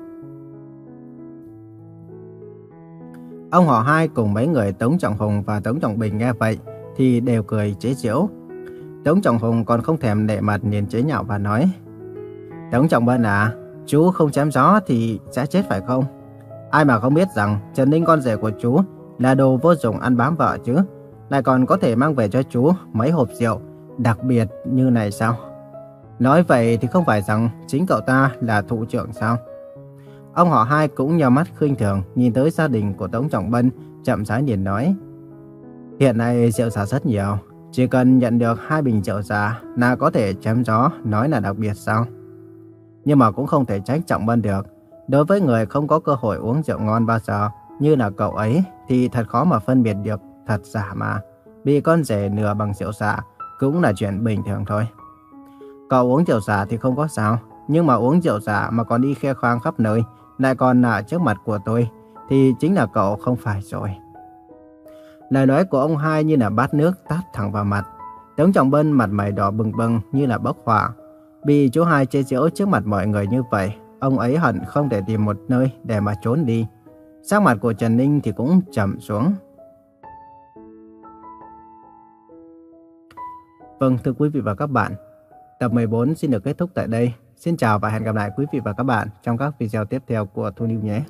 Ông họ hai cùng mấy người Tống Trọng Hùng và Tống Trọng Bình nghe vậy thì đều cười chế giễu. Tống Trọng Hùng còn không thèm nệ mặt nhìn chế nhạo và nói Tống Trọng Bân à, chú không chém gió thì sẽ chết phải không? Ai mà không biết rằng Trần Ninh con rể của chú là đồ vô dụng ăn bám vợ chứ. Lại còn có thể mang về cho chú mấy hộp rượu, đặc biệt như này sao? Nói vậy thì không phải rằng chính cậu ta là thủ trưởng sao? Ông họ hai cũng nhào mắt khinh thường, nhìn tới gia đình của Tống Trọng Bân, chậm rãi liền nói. Hiện nay rượu giả rất nhiều. Chỉ cần nhận được hai bình rượu giả, là có thể chém gió, nói là đặc biệt sao? Nhưng mà cũng không thể trách Trọng Bân được. Đối với người không có cơ hội uống rượu ngon bao giờ như là cậu ấy thì thật khó mà phân biệt được thật giả mà. Bị con rể nửa bằng rượu xả cũng là chuyện bình thường thôi. Cậu uống rượu xả thì không có sao, nhưng mà uống rượu xả mà còn đi khoe khoang khắp nơi, lại còn ở trước mặt của tôi, thì chính là cậu không phải rồi. Lời nói của ông hai như là bát nước tát thẳng vào mặt. Tống Trọng Bân mặt mày đỏ bừng bừng như là bốc hỏa. Bị chú hai chế giễu trước mặt mọi người như vậy, ông ấy hận không thể tìm một nơi để mà trốn đi. Sắc mặt của Trần Ninh thì cũng trầm xuống. Vâng, thưa quý vị và các bạn, tập 14 xin được kết thúc tại đây. Xin chào và hẹn gặp lại quý vị và các bạn trong các video tiếp theo của Thu Niu nhé.